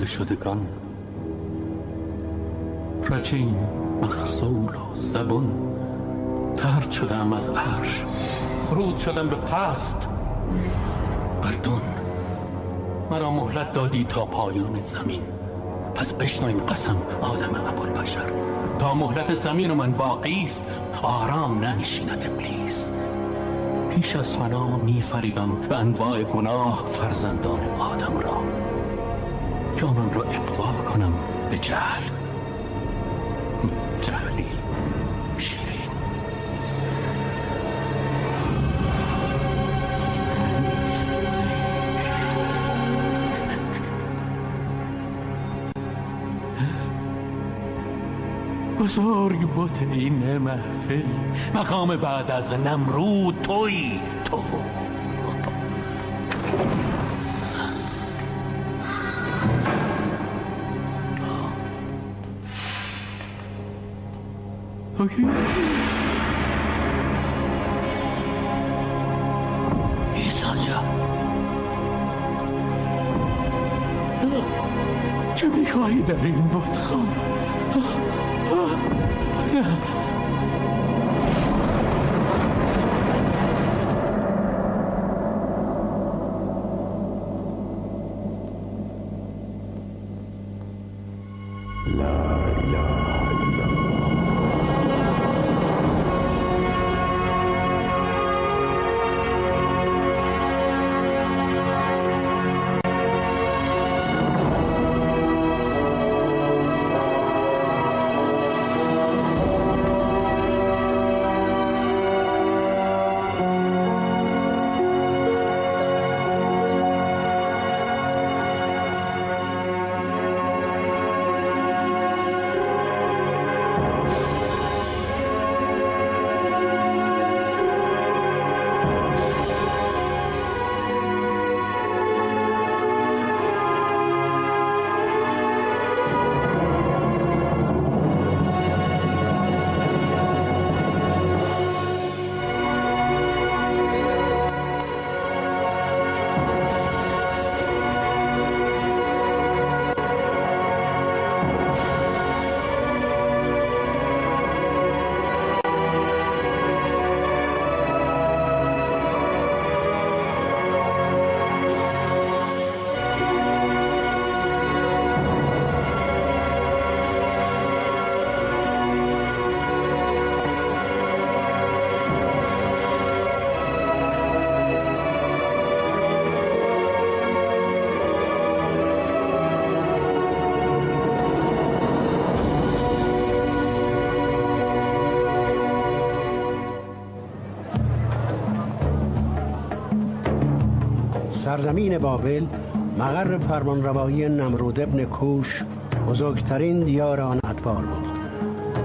سرآمد رانده شدگان رجیم مخصول و زبون ترد شدم از عرش. فرود شدم به پست. بردون مرا مهلت دادی تا پایان زمین. پس بشنویم قسم آدم بشر تا مهلت زمین من باقی است آرام ننشیند ابلیس. پیش از فنا میفریبم به انواع گناه فرزندان آدم را. که آنان را اقوا کنم به جهل. جهلی. شیرین. بزرگ بوت این محفل مقام بعد از نمرود توی تو. OK。这比快一点零不疼。سرزمین بابل مقر فرمانروایی نمرود ابن کوش بزرگترین دیار آن ادوار بود.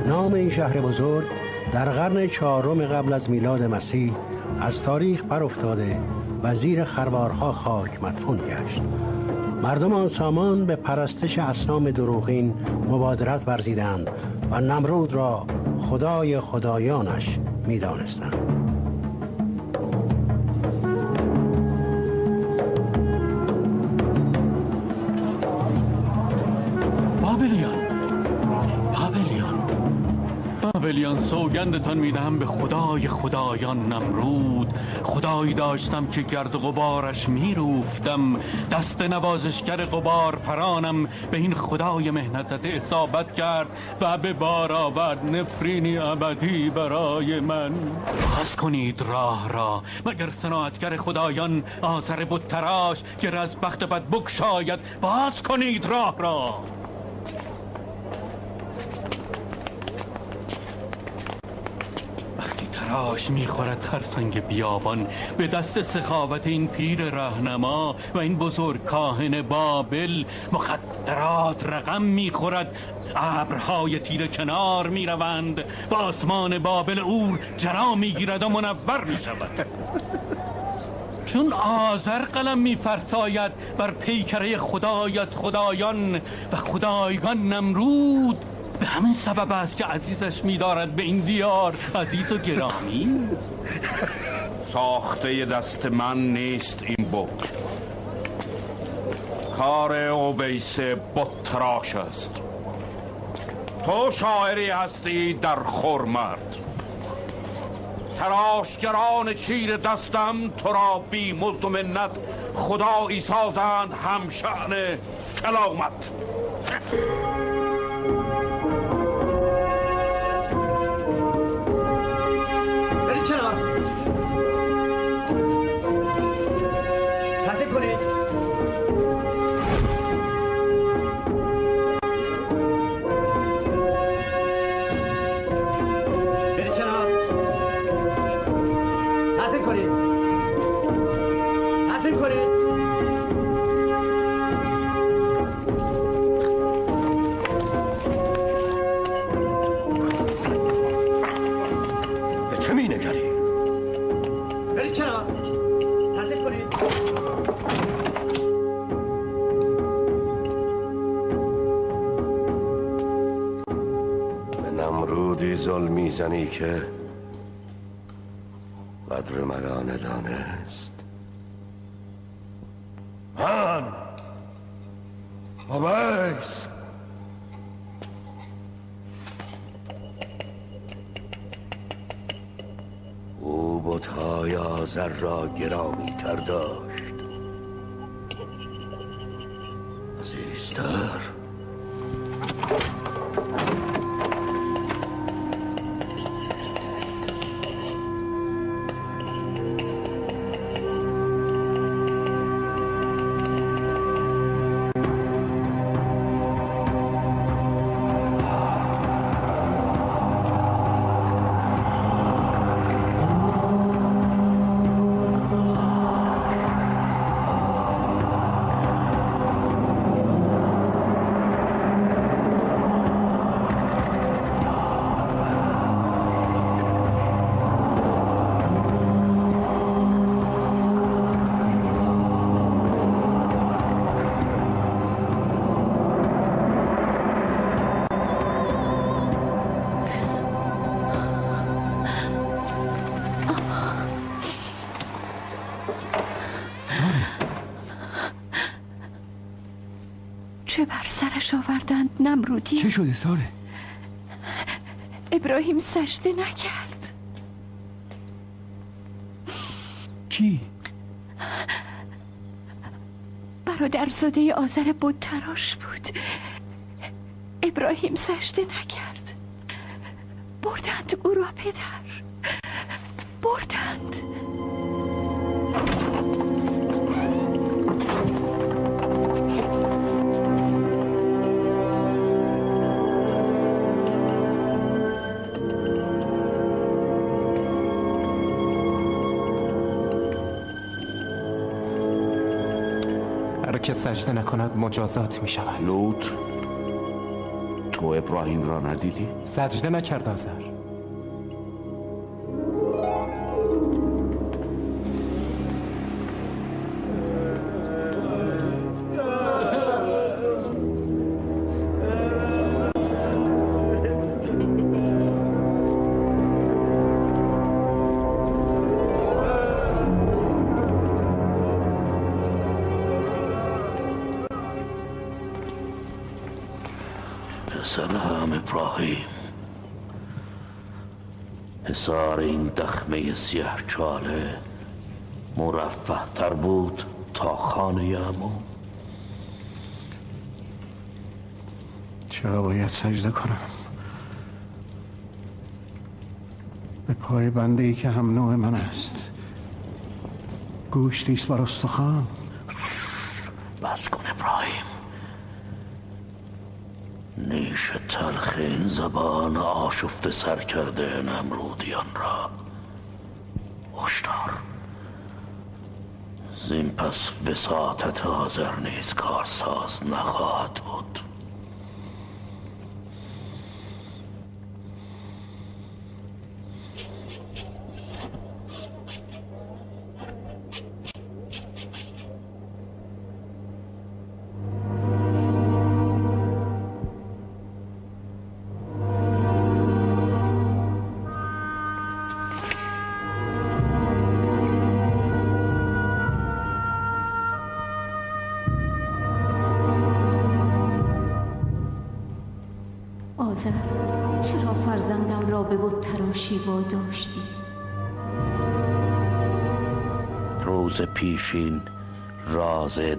نام این شهر بزرگ در قرن چهارم قبل از میلاد مسیح از تاریخ افتاده و زیر خروارها خاک مدفون گشت. مردم آن سامان به پرستش اسنام دروغین مبادرت ورزیدند و نمرود را خدای خدایانش می‌دانستند. سوگندتان می‌دهم به خدای خدایان نمرود. خدایی داشتم که گرد غبارش میروفتم. دست نوازشگر غبار پرانم. به این خدای مهنت زده اصابت کرد و به بار آورد. نفرینی ابدی برای من. باز کنید راه را. مگر صناعتگر خدایان آثر بود تراش که از بخت بد بکشاید؟ باز کنید راه را. تراش می‌خورد ترسنگ بیابان. به دست سخاوت این پیر رهنما و این بزرگ کاهن بابل مخدرات رقم می‌خورد. ابرهای تیر کنار می‌روند. و آسمان بابل اور جرا می‌گیرد و منور می‌شود. چون آذر قلم میفرساید بر پیکره خدای از خدایان و خدایگان نمرود به همین سبب است که عزیزش میدارد به این دیار. عزیز و گرامی. ساخته دست من نیست این بک کار اوبیس بطراش است. تو شاعری هستی در خورمرد. تراشگران چیر دستم تو را بی مزد و منت خدایی سازند همشعن کلامت. می‌زنی که شده ساره؟ ابراهیم سجده نکرد کی؟ برادرزاده آذر بود تراش بود ابراهیم سجده نکرد بردند او را پدر سجده نکند مجازات می شود لوط تو ابراهیم را ندیدی؟ سجده نکرد آزر چاله مرفه تر بود تا خانه امو چرا باید سجده کنم؟ به پای بنده ای که هم نوع من است. گوشتیست بر استخوان. بس کن ابراهیم. نیش تلخ این زبان آشفته سر کرده نمرودیان را. هشدار. زین پس بساطت حاضر نیز کارساز نخواهد بود.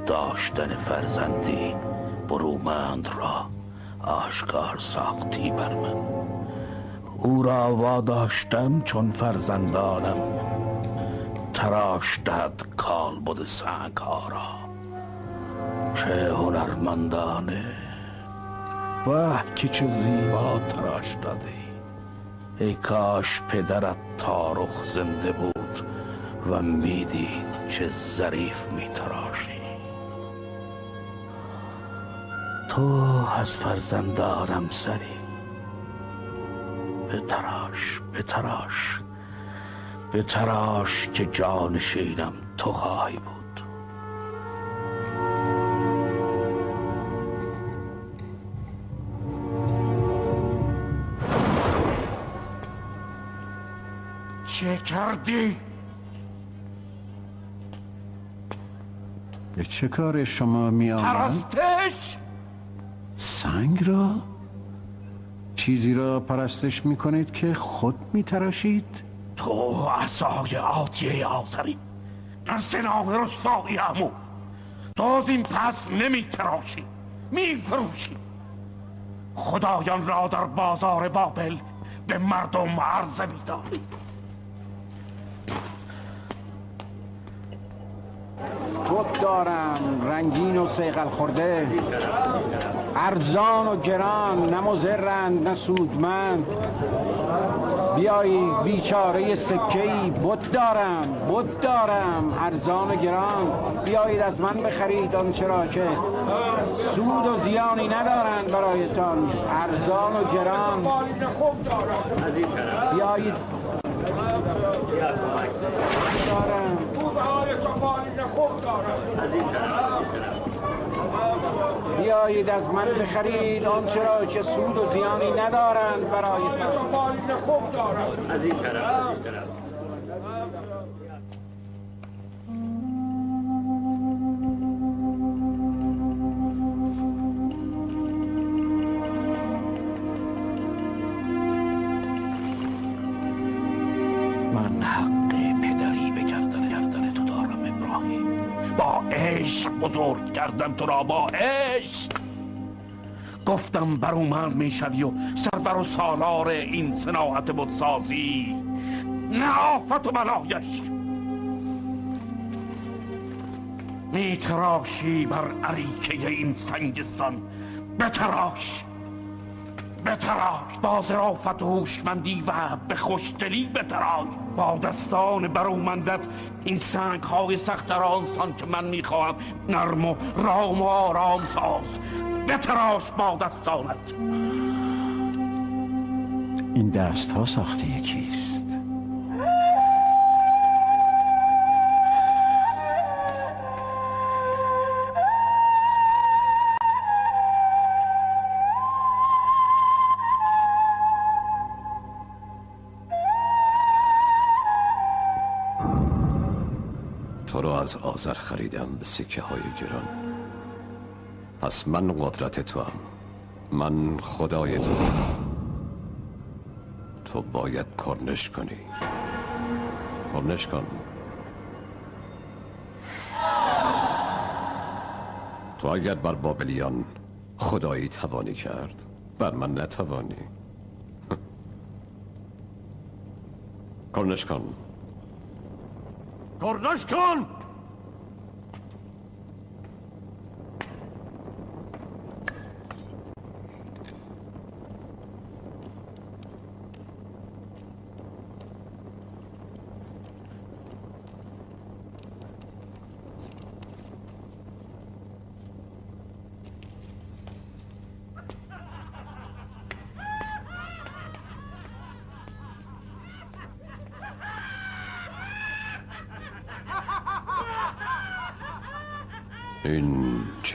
داشتن فرزندی برومند را آشکار ساختی بر من. او را واداشتم چون فرزندانم. تراش دهد کال بود سنگ ها را. چه هنرمندانه. واه که چه زیبا تراش داده. ای کاش پدرت تارخ زنده بود و می‌دید چه ظریف میتراشی. تو از فرزندانم سری به تراش به تراش به تراش که جان شیرم تو خواهی بود چه کردی؟ به چه کار شما می آمد؟ پرستش؟ سنگ را؟ چیزی را پرستش می کنید که خود می تراشید؟ تو عصای آتیه آزری در سنان رسایی همو تو از این پس نمی تراشی می فروشی خدایان را در بازار بابل به مردم عرضه می داری بود دارم رنگین و سیقل خورده. ارزان و گران نه مزرند نه سودمند. بیایی بیچاره سکهی بود دارم بود دارم ارزان و گران. بیایید از من بخرید آنچه را که سود و زیانی ندارند برایتان. ارزان و گران. بیایید. دارم. بیایید از من بخرید آنچه را که سود و زیانی ندارند برایتان از این طرف من بزرگ کردم تو را با عشق. گفتم برومند می‌شوی و سربر و سالار این صناعت بودسازی نه آفت و بلایش. میتراشی بر عریکه این سنگستان بتراش. بتراش. با ظرافت و هوشمندی و به خوشدلی بتراش. با دستان برومندت. این سنگ های سخت که من می‌خواهم. نرم و رام و آرام ساز. بتراش با دستانت این دست ها ساخته کیست؟ سکه های گران. پس من قدرت تو هم من خدای تو. تو باید کرنش کنی. کرنش کن. تو اگر بر بابلیان خدایی توانی کرد بر من نتوانی. کرنش کن. کرنش کن!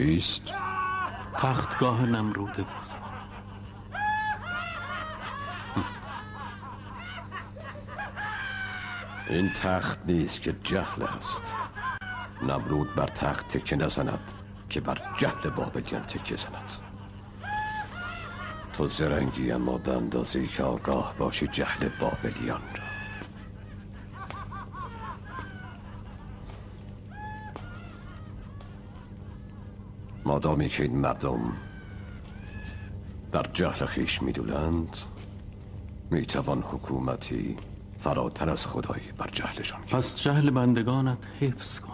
چیست؟ تختگاه نمرود. بود این تخت نیست که جهل است. نمرود بر تخت تکه نزند که بر جهل بابلیان تکه زند. تو زرنگی اما به اندازه که آگاه باشی جهل بابلیان. مادامی که این مردم در جهل خیش می‌دونند می‌توان حکومتی فراتر از خدایی بر جهلشان پس جهل بندگانت حفظ کن.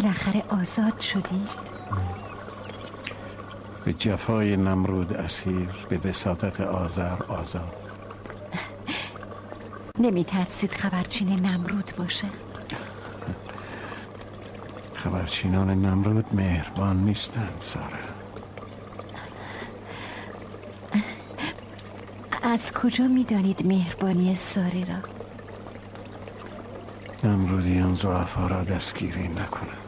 بالاخره آزاد شدی؟ به جفای نمرود اسیر به بساطت آذر آزاد نمی ترسید خبرچین نمرود باشه خبرچینان نمرود مهربان نیستند سارا از کجا می دانید مهربانی ساری را؟ نمرودیان زعفا را دستگیری نکنند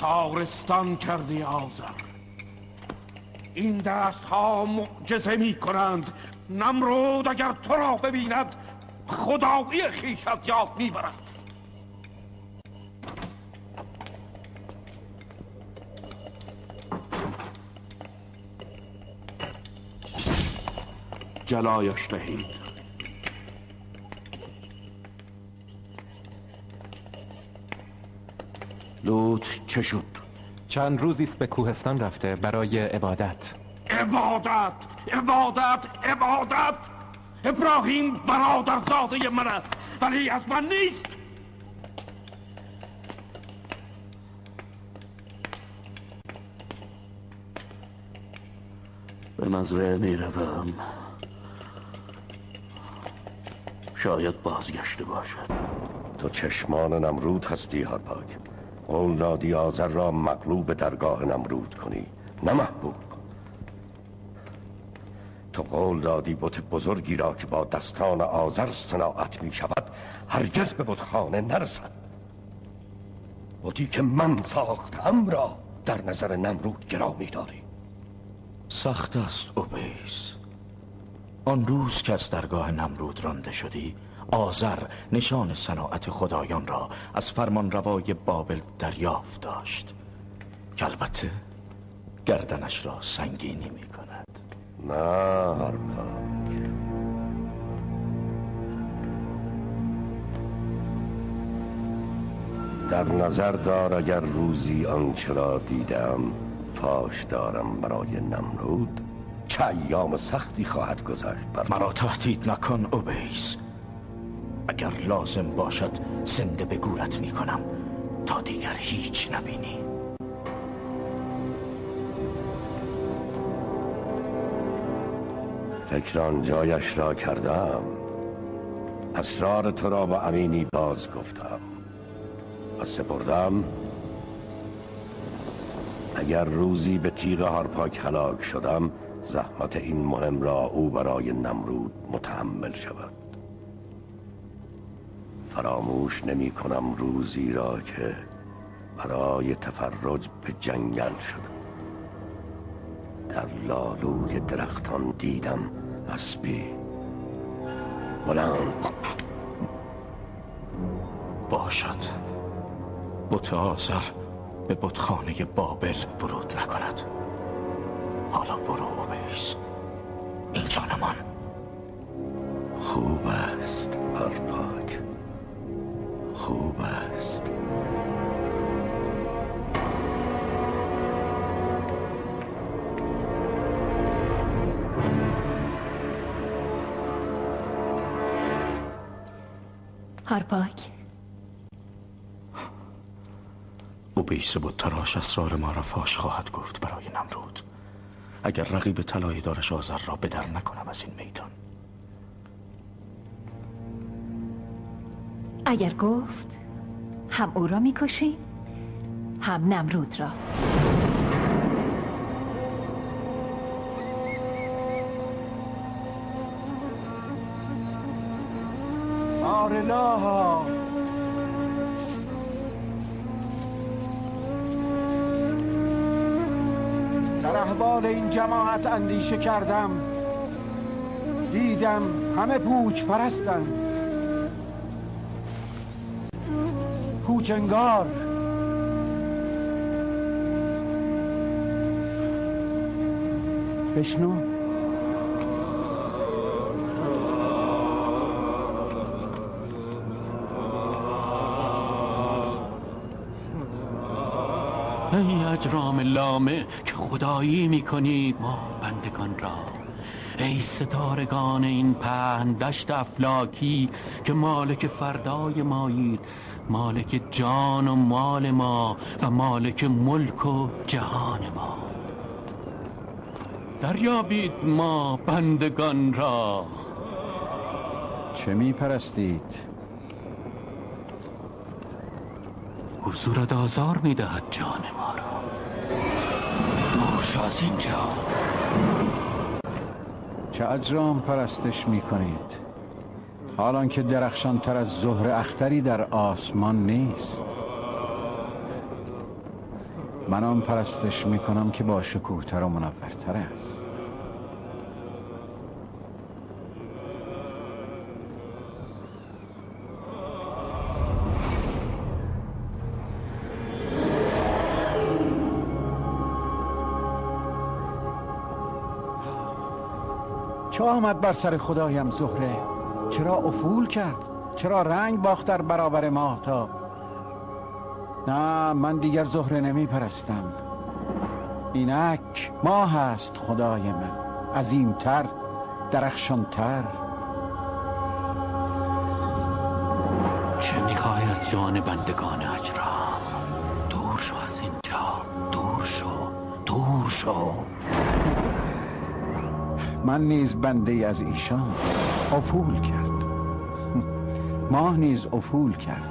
کارستان کردی آزر. این دست ها معجزه می کنند نمرود اگر تو را ببیند خدایی خیشت یاد می برد جلایش دهید لوط چه شد؟ چند روزی است به کوهستان رفته برای عبادت. عبادت عبادت عبادت. ابراهیم برادرزاده من است ولی از من نیست. به مزرعه می روم. شاید بازگشته باشد. تو چشمان نمرود هستی هرپاک قول دادی آذر را مغلوب درگاه نمرود کنی. نه محبوب تو قول دادی بت بزرگی را که با دستان آذر صناعت می شود هرگز به بتخانه نرسد. بودی که من ساختم را در نظر نمرود گرامی داری. سخت است اوبیس. آن روز که از درگاه نمرود رانده شدی آذر نشان صناعت خدایان را از فرمان روای بابل دریافت داشت. که البته گردنش را سنگینی می کند نه. هرپاک در نظر دار اگر روزی آنچه را دیدم پاش دارم برای نمرود چه ایام سختی خواهد گذشت بر مرا تهدید نکن اوبیس. اگر لازم باشد زنده به گورت می کنم تا دیگر هیچ نبینی. فکران جایش را کردم. اسرار تو را با امینی باز گفتم. و سپردم. اگر روزی به تیغ هارپاک هلاک شدم زحمت این مهم را او برای نمرود متحمل شود. فراموش نمی کنم روزی را که برای تفرج به جنگل شدم. در لالوی درختان دیدم اسبی. بلند. باشد. بت آزر به بتخانه بابل برود نکند. حالا برو اوبیس اینجا نمان خوب است اوبیس بود تراش اسرار ما را فاش خواهد گفت برای نمرود. اگر رقیب طلایی دارش آذر را بدر نکنم از این میدان. اگر گفت هم او را می‌کشیم هم نمرود را. آرلاها. احوال این جماعت اندیشه کردم. دیدم همه پوچ پرستن. پوچنگار بشنو. اجرام لامه که خدایی می‌کنید ما بندگان را. ای ستارگان این پهن دشت افلاکی که مالک فردای مایید مالک جان و مال ما و مالک ملک و جهان ما. دریابید ما بندگان را. چه می پرستید؟ حضورت آزار می‌دهد جان ما را. دور از اینجا. چه اجرام پرستش می کنید؟ حالان که درخشان تر از ظهر اختری در آسمان نیست. من آن پرستش می کنم که با شکوهتر و منورتر است. آمد بر سر خدایم زهره. چرا افول کرد؟ چرا رنگ باخت در برابر ماهتاب نه من دیگر زهره نمی پرستم اینک ماه است خدای من. عظیمتر درخشانتر. چه می‌خواهی از جان بندگان اجرام؟ دور شو از اینجا. دور شو. دور شو. من نیز بنده از ایشان. افول کرد. ماه نیز افول کرد.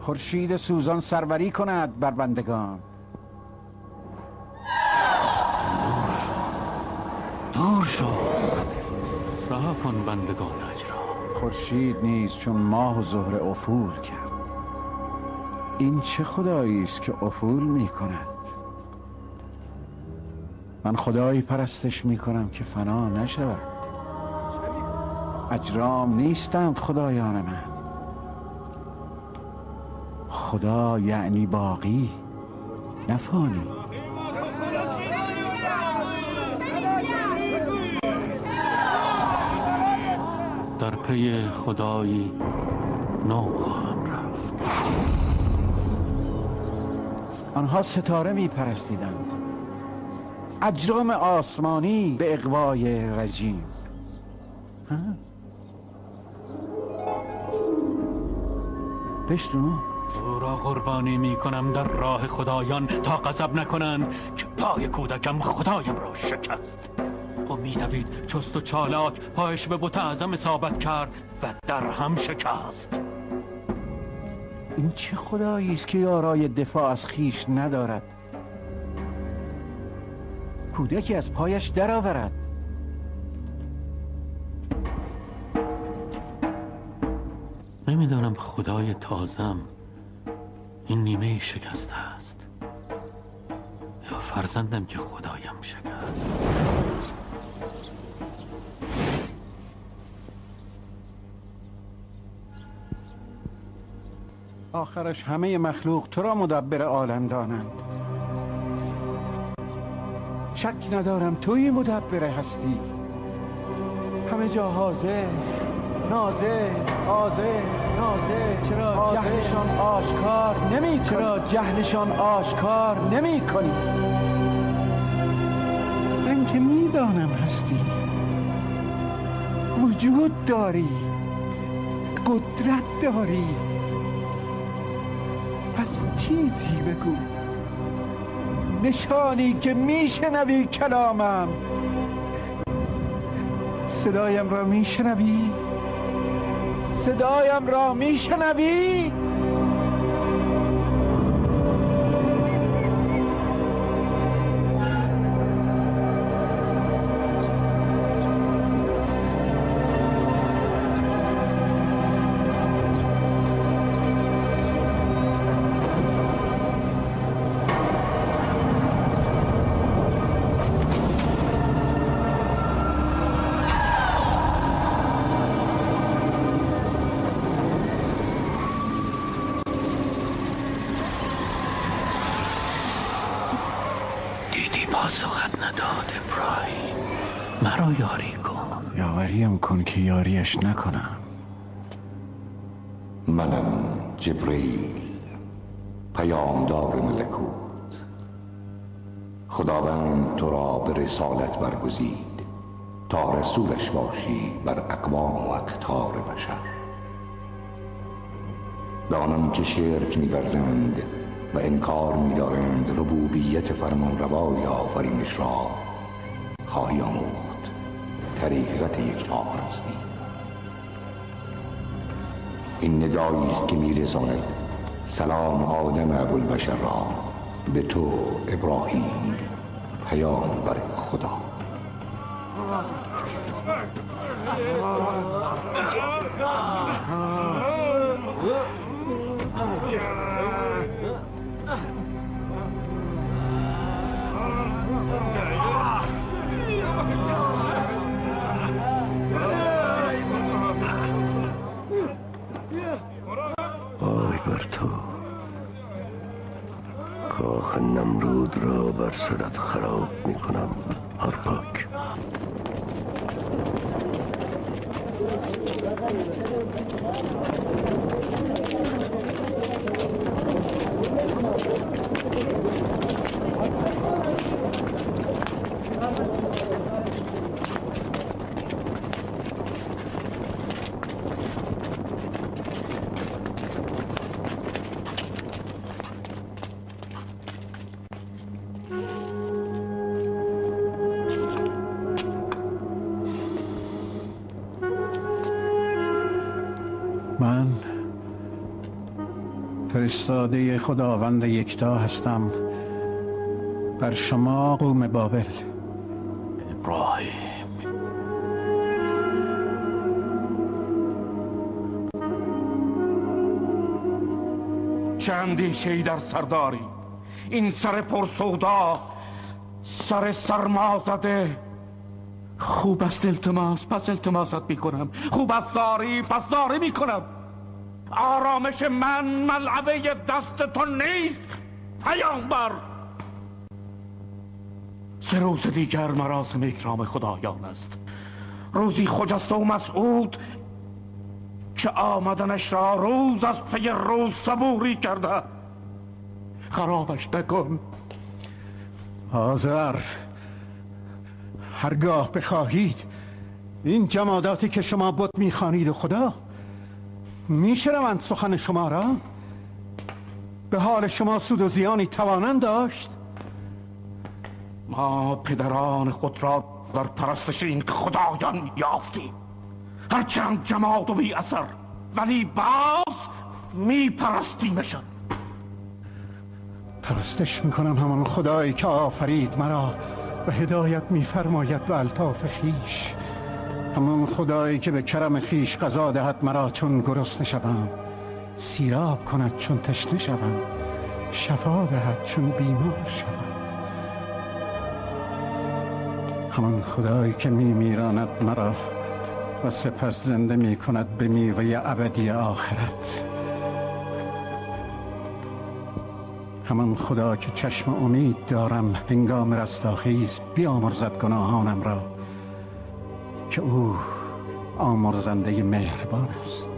خورشید سوزان سروری کند بر بندگان. دور شو. رها کن بندگان اجرام خورشید نیز چون ماه و زهره افول کرد. این چه خدایی است که افول می کند؟ من خدایی پرستش می کنم که فنا نشود. اجرام نیستند خدایان من. خدا یعنی باقی نفانی در پی خدایی نو خواهم رفت. آنها ستاره می پرستیدند اجرام آسمانی به اقوای رجیم ها؟ بشنو. او را قربانی می کنم در راه خدایان. تا غضب نکنند که پای کودکم خدایم را شکست. و میدوید چست و چالاک پایش به بت اعظم اصابت کرد و در هم شکست. این چه خدایی است که یارای دفاع از خیش ندارد؟ کودکی از پایش درآورد. نمی‌دانم خدای تازم این نیمه شکسته است. یا فرزندم که خدایم شکست. آخرش همه مخلوق تو را مدبر عالم دانند. شک ندارم توی مدبر هستی. همه جا حاضر نازه حاضر نازه چرا جهلشان آشکار نمی چرا جهلشان آشکار نمی کنی من که می‌دانم هستی. وجود داری. قدرت داری. پس چیزی بگو. نشانی که میشنوی کلامم. صدایم را میشنوی؟ صدایم را میشنوی؟ داد ابراهیم. مرا یاری کن. یاوریم کن که یاریش نکنم. منم جبرئیل پیامدار ملکوت. خداوند تو را به رسالت برگزید تا رسولش باشی بر اقوام و اقتار بشر. دانم که شرک میورزند. و انکار میدارند. ربوبیت فرمان روای آفرینش را خواهی آموخت. طریقت یک آرستی این ندایی است که میرساند. سلام آدم ابوالبشر را به تو ابراهیم. پیام بر خدا. سرت خراب می کنم هرپاک فرستاده خداوند یکتا هستم. بر شما قوم بابل. ابراهیم. چه اندیشه در سرداری این سر پرسودا سر سرما زده خوب است التماس پس التماست می‌کنم. خوب است داری پس داری می‌کنم. آرامش من ملعبه دست تو نیست پیامبر. سه روز دیگر مراسم اکرام خدایان است. روزی خجسته و مسعود که آمدنش را روز از پی روز صبوری کرده. خرابش نکن. آذر هرگاه بخواهید این جماداتی که شما بت می‌خوانید خدا؟ میشنوند سخن شما را؟ به حال شما سود و زیانی توانند داشت؟ ما پدران خود را در پرستش این خدایان یافتیم. هرچند جماد و بی اثر ولی باز می پرستیمشان پرستش می‌کنم همان خدایی که آفرید مرا و هدایت میفرماید به الطاف خیش همان خدایی که به کرم خیش قضا دهد مرا چون گرسنه شوم. سیراب کند چون تشنه شوم. شفا دهد چون بیمار شوم. همان خدایی که میمیراند مرا و سپس زنده می کند به میوه ابدی آخرت. همان خدا که چشم امید دارم هنگام رستاخیز بیامرزد گناهانم را. که او آمرزنده مهربان است.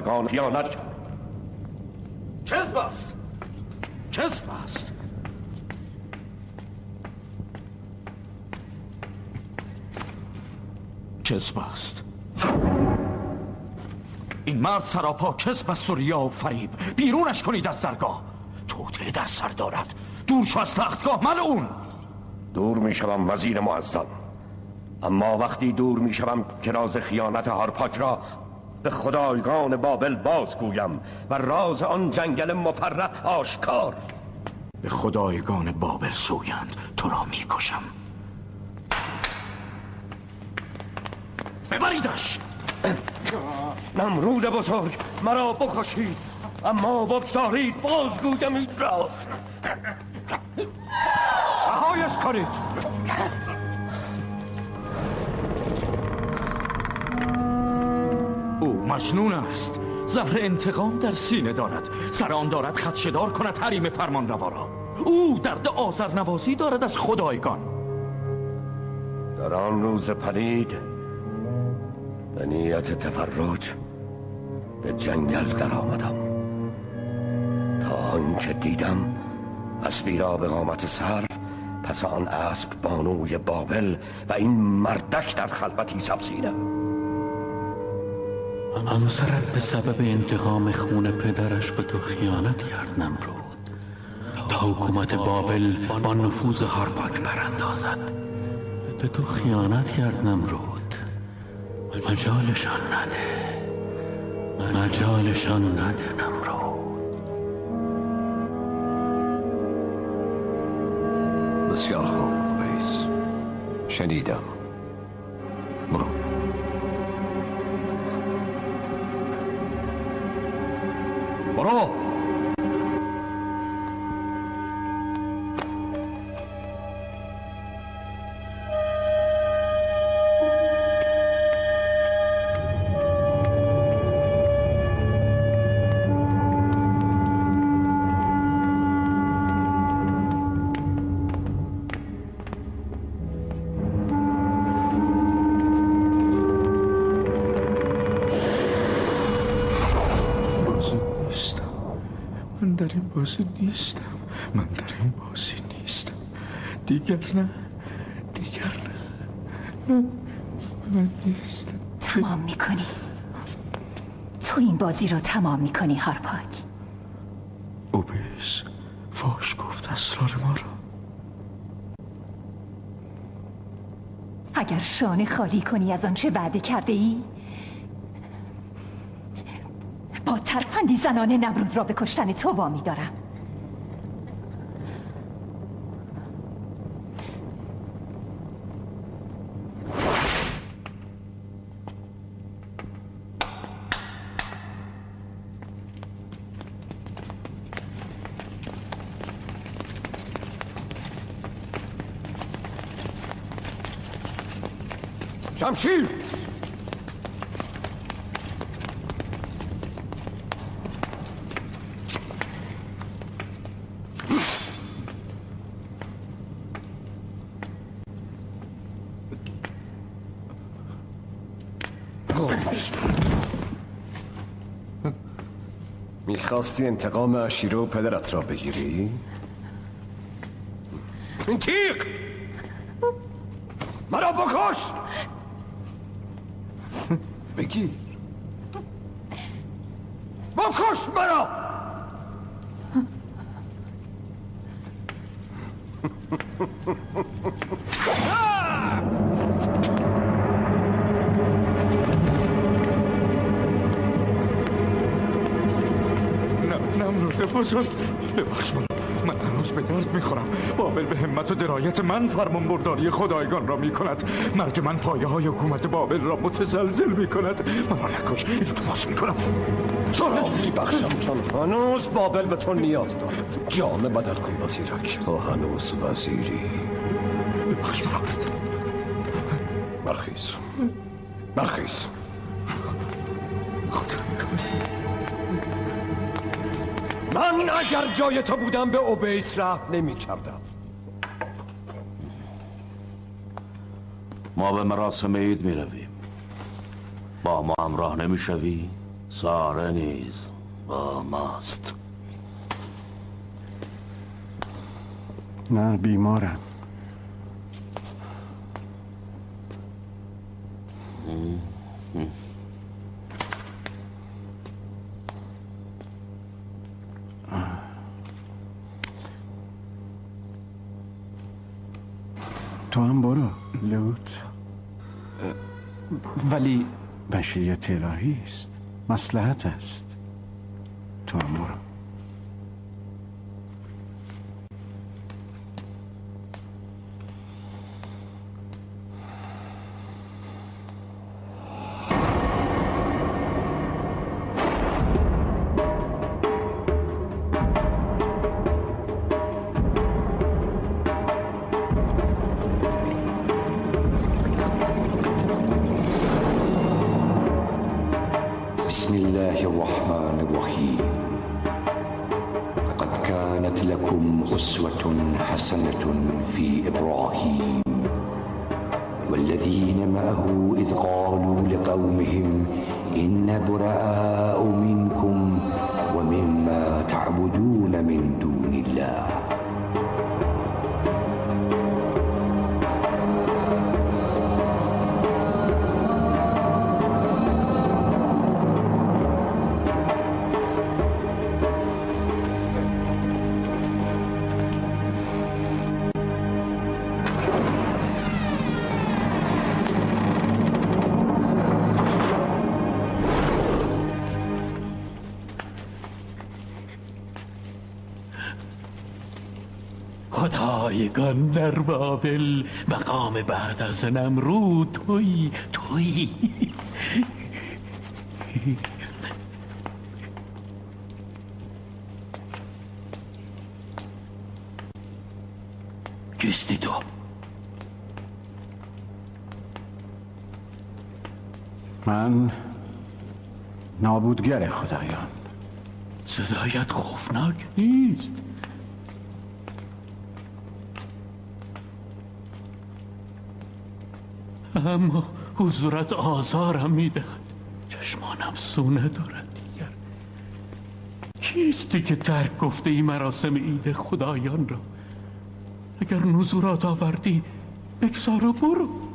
خدایگان خیانت کرد. کذب است کذب است کذب است این مرد سراپا کذب است و ریا و فریب. بیرونش کنید از درگاه. توطعه در سر دارد. دور شو از تختگاه من اون. دور می شوم وزیر معظم. اما وقتی دور می شوم که راز خیانت هارپاک را به خدایگان بابل بازگویم و راز آن جنگل مفرح آشکار. به خدایگان بابل سویند تو را می‌کشم. ببریدش! نمرود بزرگ مرا بکشید اما بگذارید بازگویم این راز. رهایش کنید. مجنون است. زهر انتقام در سینه دارد. سر آن دارد خدشدار کند حریم فرمان روا را. او درد آزر نوازی دارد از خدایگان. در آن روز پلید به نیت تفرج به جنگل در آمدم. تا آنچه دیدم اسبی را به قامت سر پس آن اسب بانوی بابل و این مردک در خلوتی سبزیدم. همسرت به سبب انتقام خون پدرش به تو خیانت کرد نمرود تا حکومت بابل با نفوذ هارپاک براندازد. به تو خیانت کرد نمرود مجالشان نده. مجالشان نده نمرود بسیار خوب ویس شنیدم. بازی نیستم. من در این بازی نیستم. دیگر نه. دیگر نه. نه. من نیستم. تمام می‌کنی. تو این بازی رو تمام می‌کنی هارپاک. اوبیس فاش گفت اسرار ما را اگر شانه خالی کنی از آنچه وعده کرده ای با ترفندی زنان نمرود را به کشتن تو وامی دارم شمشیر می‌خواستی انتقام اشیره و پدرت را بگیری؟ این تیغ درایت من فرمان برداری خدایگان را می‌کند. مرگ من پایه های حکومت بابل را متزلزل می‌کند. مرا نکش می‌کنم. میبخشم چون هنوز بابل به تو نیاز دارد. جامه بدل کن وزیرک. تو هنوز وزیری. ببخش مرا برخیز برخیز من اگر جای تو بودم به اوبیس رحم نمی کردم ما به مراسم عید می رویم با ما همراه نمی شوی ساره نیز با ماست. نه بیمارم. تو هم برو. لوت. ولی بشریت الهی است. مسلحت است. تو برو بابل مقام بعد از نمرود توی توی. کیستی تو. من نابودگر خدایان. صدایت خوفناک؟ نیست اما حضورت آزارم می‌دهد. چشمانم سونه دارد دیگر. کیستی که ترک گفته ای مراسم عید خدایان را؟ اگر نزورات آوردی بگذار و برو.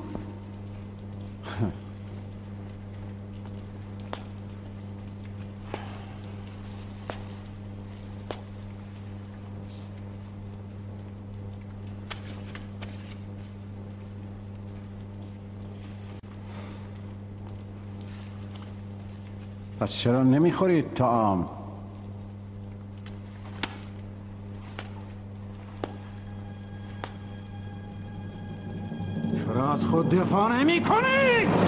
پس چرا نمی‌خورید تا چرا از خود دفاع نمی کنید؟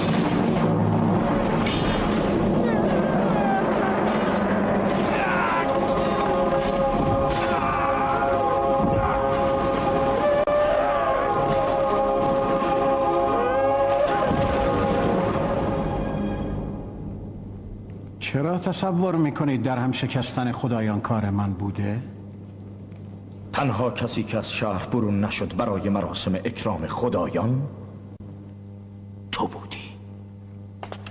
تصور می‌کنید در هم شکستن خدایان کار من بوده؟ تنها کسی که از شهر برون نشد برای مراسم اکرام خدایان تو بودی.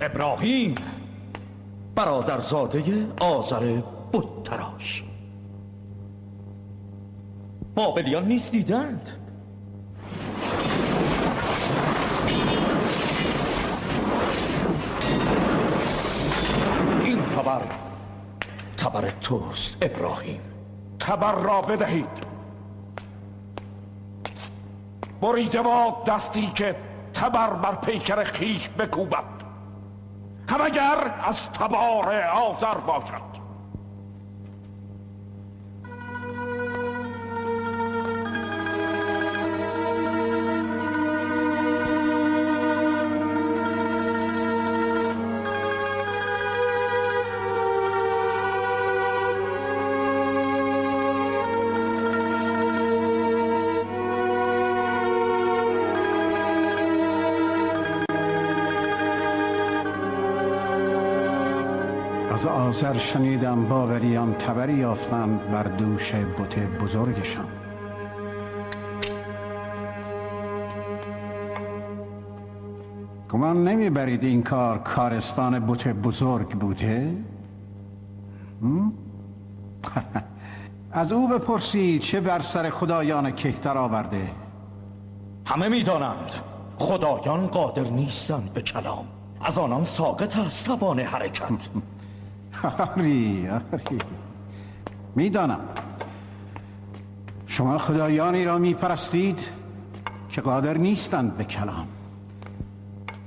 ابراهیم! برادر زاده آذر بود تراش. بابلیان نیست دیدند تبر تبر توست ابراهیم. تبر را بدهید. بریده باد دستی که تبر بر پیکر خیش بکوبد. هم اگر از تبار آذر باشد. آذر شنیدم باوریان تبری یافتند بر دوش بت بزرگشان. گمان نمی‌برید این کار کارستان بت بزرگ بوده؟ از او بپرسید چه بر سر خدایان کهتر آورده. همه می‌دانند خدایان قادر نیستند به کلام. از آنان ساقط است توان حرکت. آری آری. می‌دانم. شما خدایانی را میپرستید که قادر نیستند به کلام.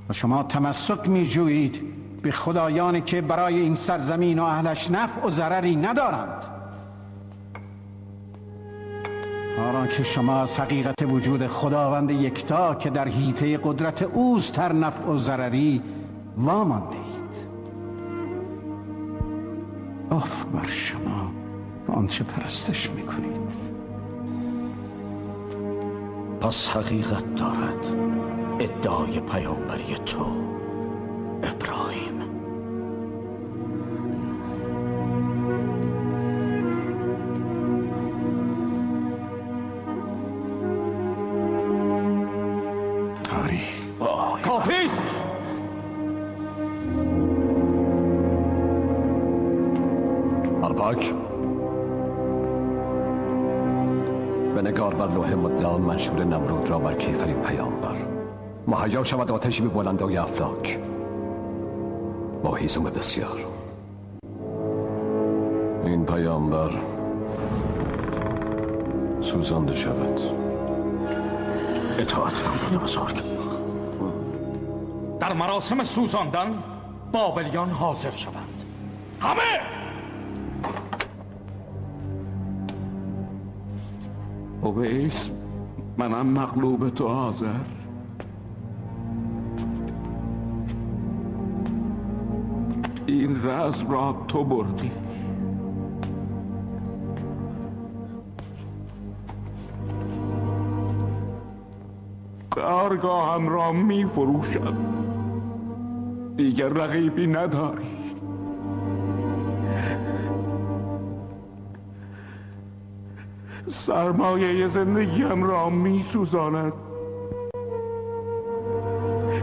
و شما تمسک میجویید به خدایانی که برای این سرزمین و اهلش نفع و ضرری ندارند. حالا که شما از حقیقت وجود خداوند یکتا که در حیطه قدرت اوست تر نفع و ضرری وامانده. آف بر شما آنچه پرستش می‌کنید. پس حقیقت دارد ادعای پیامبری تو. مهیا شود آتشی به بلندای افلاک. با هیزم بسیار. این پیامبر سوزانده شود. اطاعت فرمود بزرگ در مراسم سوزاندن بابلیان حاضر شوند. همه! اویس منم مغلوب تو حاضر. رزم را تو بردی. کارگاهم را می فروشد دیگر رقیبی نداری. سرمایه زندگیم را می سوزاند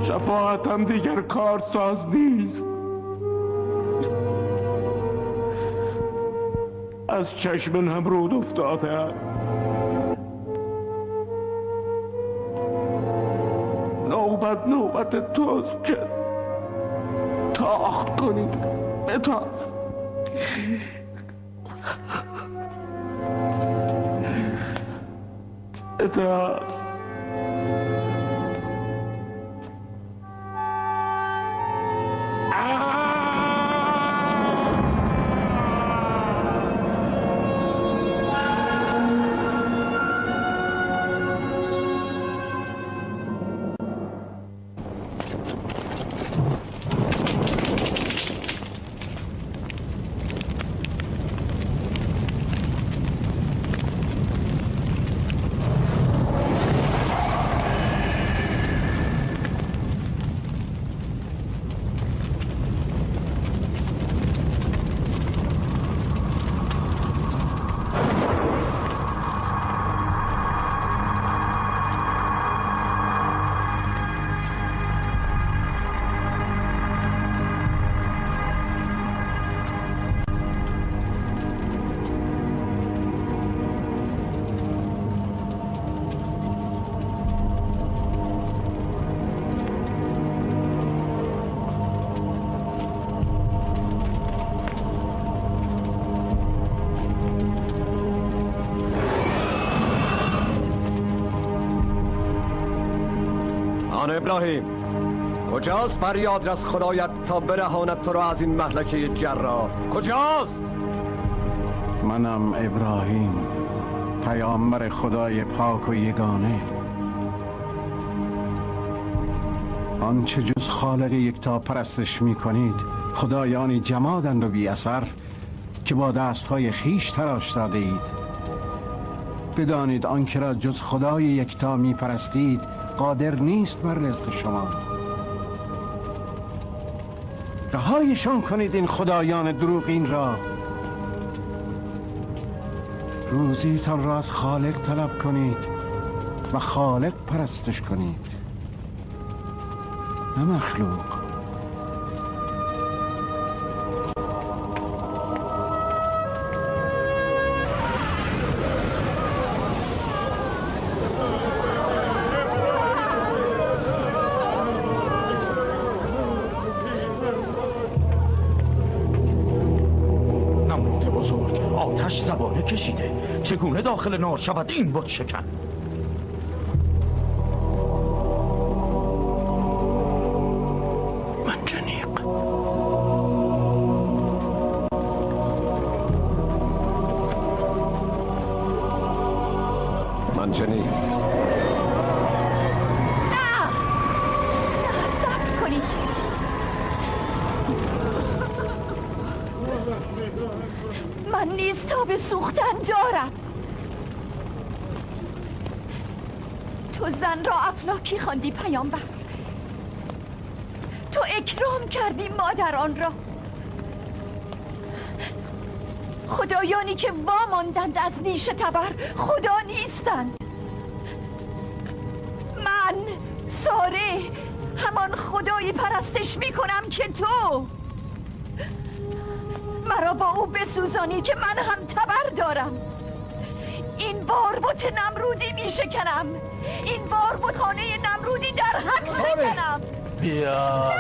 شفاعتم دیگر کارساز نیست. از چشم نمرود افتاده. نوبت نوبت توست که تاخت کنی بتاز. اطاعت فریاد از خدایت تا برهاند تو را از این محلکه جرا کجاست؟ منم ابراهیم پیامبر خدای پاک و یگانه. آنچه جز خالق یکتا پرستش می کنید خدایانی جمادند و بی اثر که با دستهای خیش تراش داده اید بدانید آنکه را جز خدای یکتا می پرستید قادر نیست بر رزق شما. رهایشان کنید این خدایان دروغین را. روزیتان را از خالق طلب کنید و خالق پرستش کنید. نه مخلوق. داخل نار شود؟ این بود شکن. نیش تبر خدا نیستند. من ساره همان خدایی پرستش می‌کنم که تو مرا با او بسوزانی که من هم تبر دارم. این بار بوت نمرودی میشکنم. این بار بوت خانه نمرودی در حق شکنم بیا.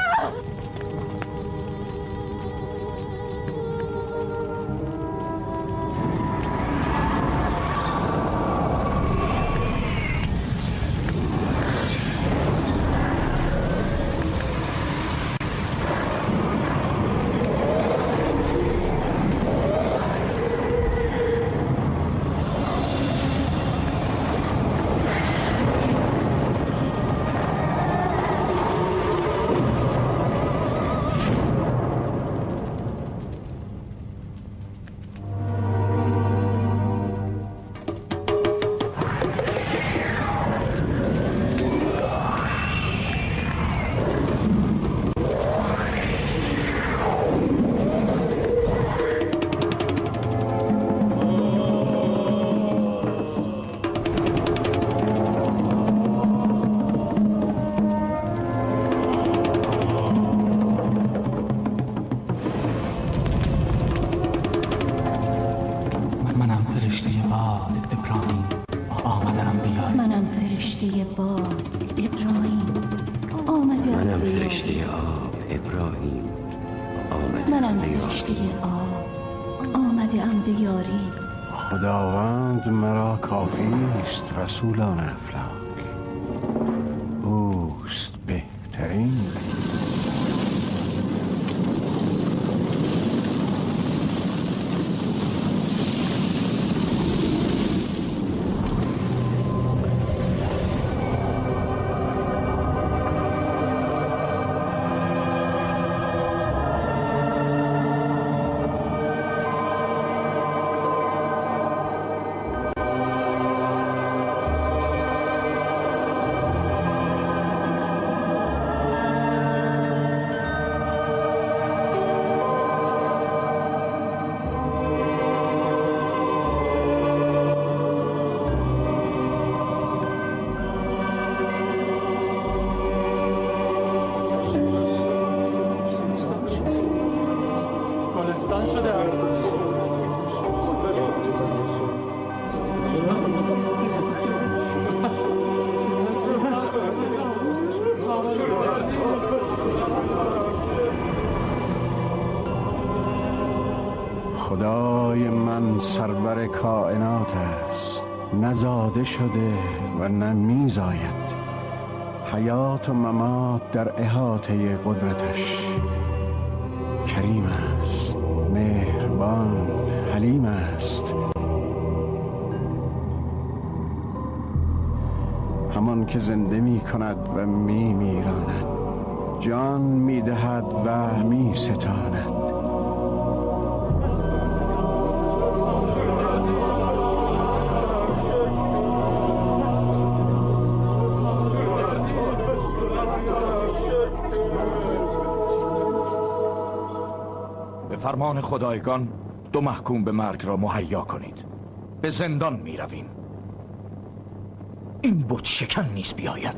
نزاده شده و نه میزاید. حیات و ممات در احاطه قدرتش. کریم است مهربان حلیم است. همان که زنده می کند و می میراند جان می دهد و می ستاند فرمان خدایگان دو محکوم به مرگ را مهیا کنید. به زندان می رویم این بت شکن نیست بیاید.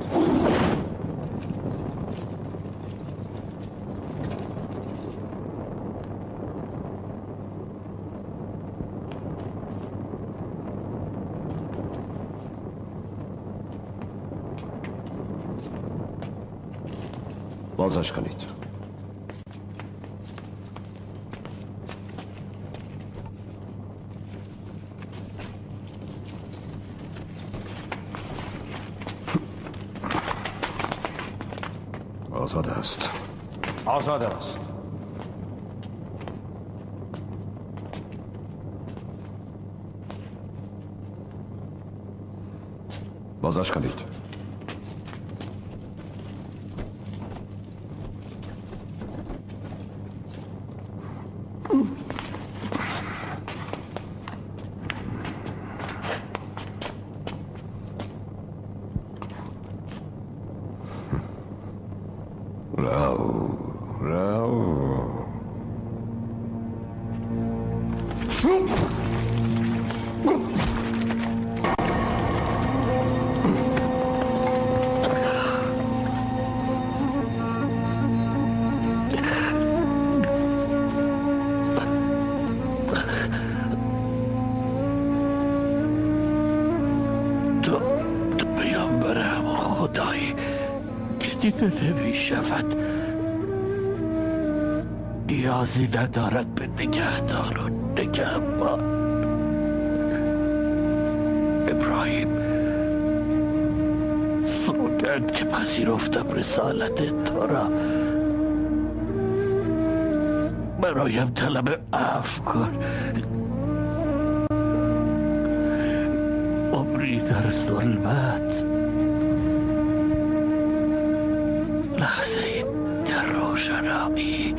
بازش کنید. روشنایی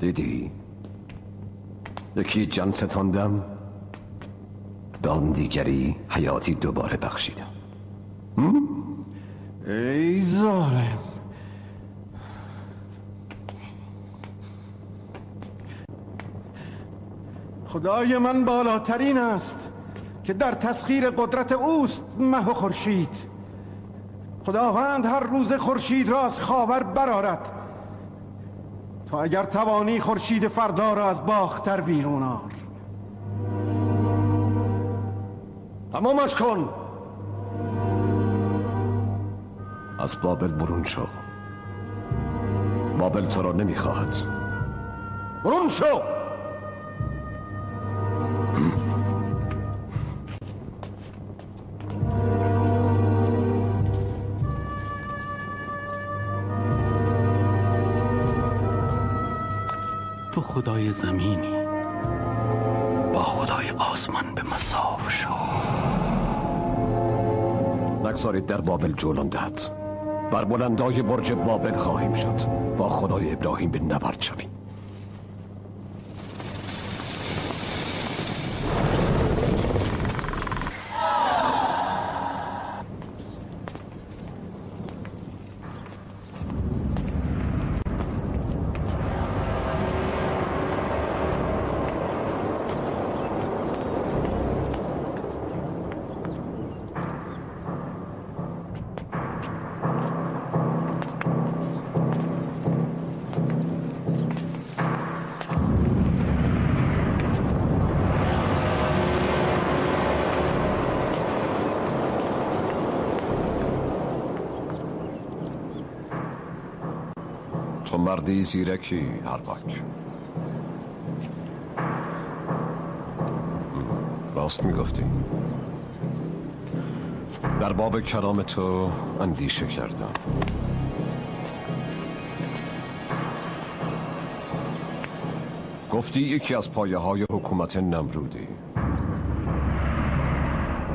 دیدی؟ یکی جان ستاندم به آن دیگری حیاتی دوباره بخشیدم؟ ای ظالم. خدای من بالاترین است که در تسخیر قدرت اوست مه و خورشید. خداوند هر روز خورشید را از خاور برارد تا اگر توانی خورشید فردا را از باختر بیرون آر. تمامش کن. از بابل برون شو. بابل تو را نمی‌خواهد. برون شو! نگذارید در بابل جولان دهد. بر بلندای برج بابل خواهیم شد. با خدای ابراهیم به نبرد شویم. مردی زیرکی هرپاک راست می‌گفتی. در باب کلام تو اندیشه کردم. گفتی یکی از پایه های حکومت نمرودی.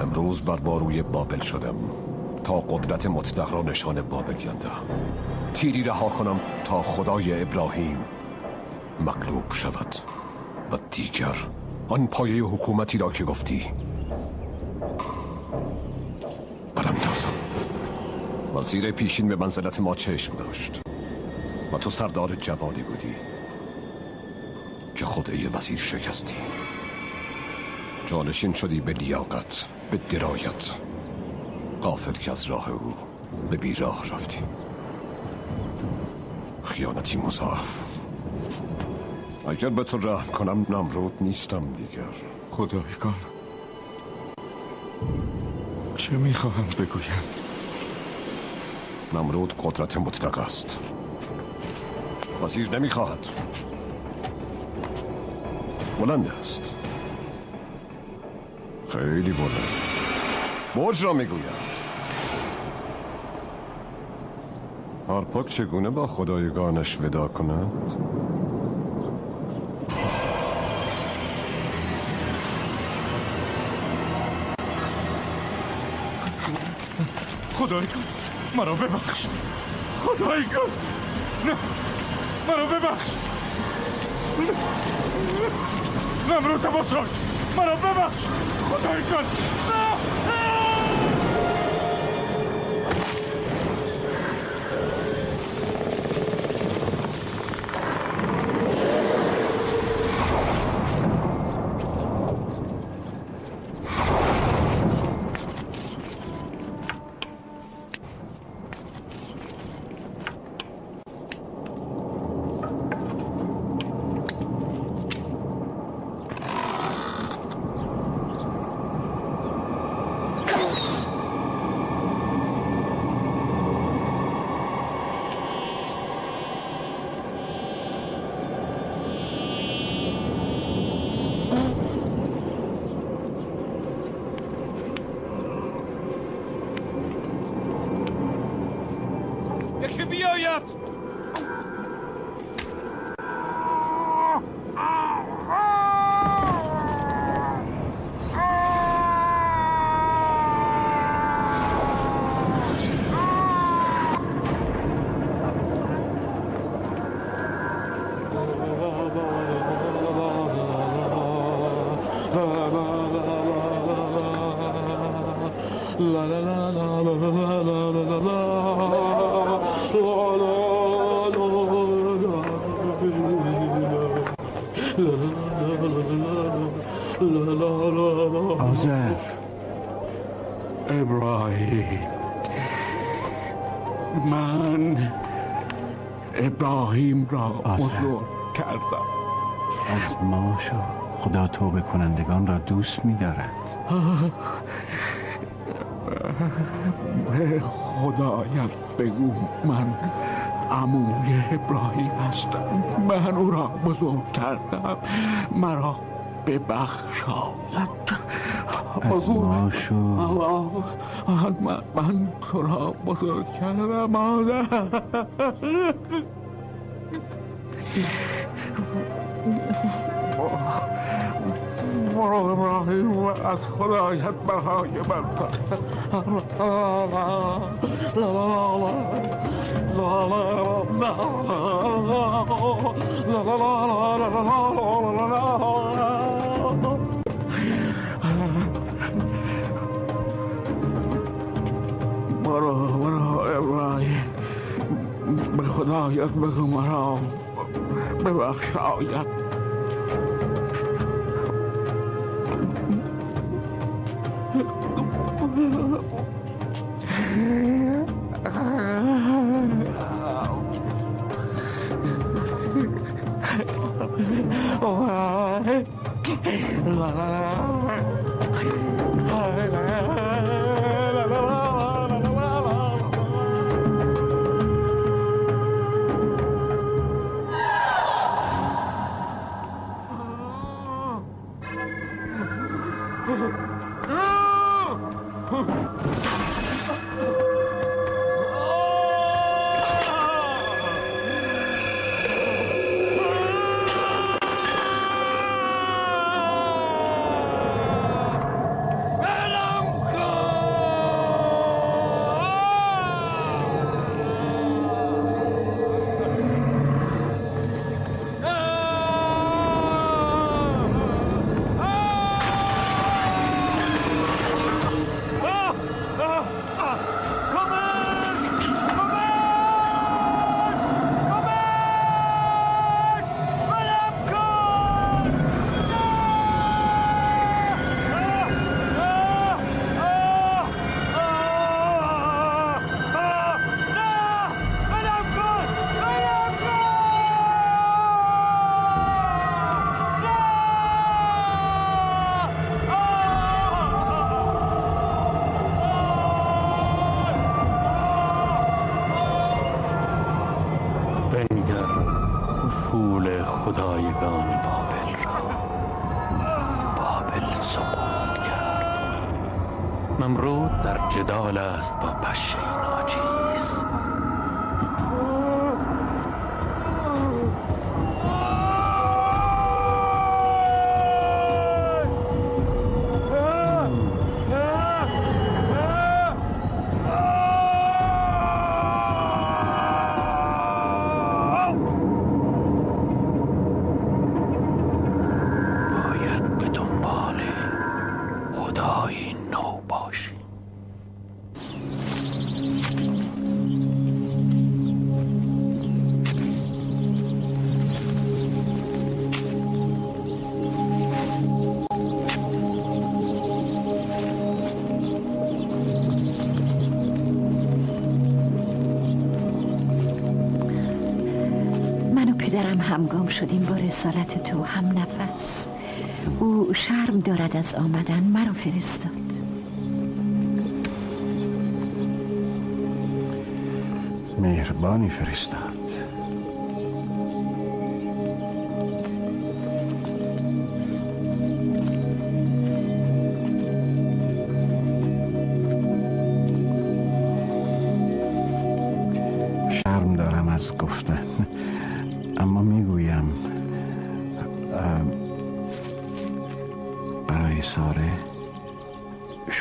امروز بر باروی بابل شدم تا قدرت مطلق را نشان بابل گندم تیری رها کنم تا خدای ابراهیم مغلوب شود و دیگر آن پایه حکومتی را که گفتی براندازم وزیر پیشین به منزلت ما چشم داشت و تو سردار جوانی بودی که خود ای وزیر شکستی. جانشین شدی به لیاقت به درایت. قافل که از راه او به بیراه رفتی. خیانتی مضاعف. اگر به تو رحم کنم نمرود نیستم دیگر. خدایگان چه می‌خواهند بگویند نمرود قدرت مطلق است. وزیر نمی‌خواهد. بلند است. خیلی بلند. برج را می‌گوید هارپاک چگونه با خدایگانش ودا کند؟ خدایگان مرا ببخش. خدایگان. نه مرا ببخش. نمرود بزرگ مرا ببخش. خدایگان. نه. ابراهیم و از خدا آیت بهای من مرا برو ابراهیم به خدا آیت بگو مرا. oh yeah.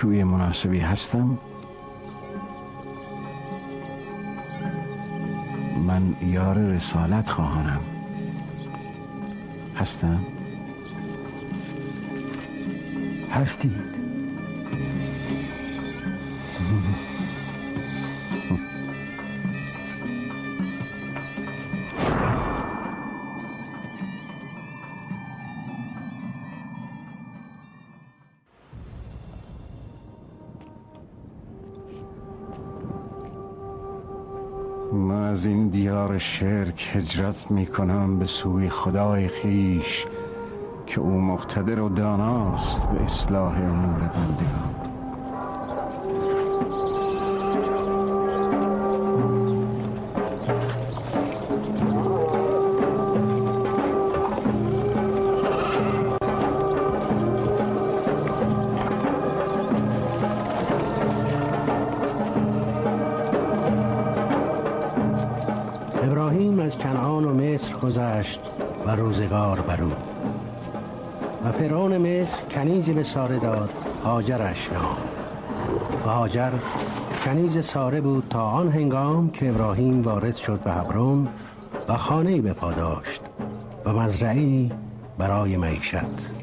شوی مناسبی هستم. من یار رسالت خواهانم. هستم. هستید. هجرت می کنم به سوی خدای خیش که او مقتدر و داناست به اصلاح امور بندگان. هاجرش نام و هاجر کنیز ساره بود تا آن هنگام که ابراهیم وارد شد به هبرون و خانه به پا داشت و مزرعی برای معیشت.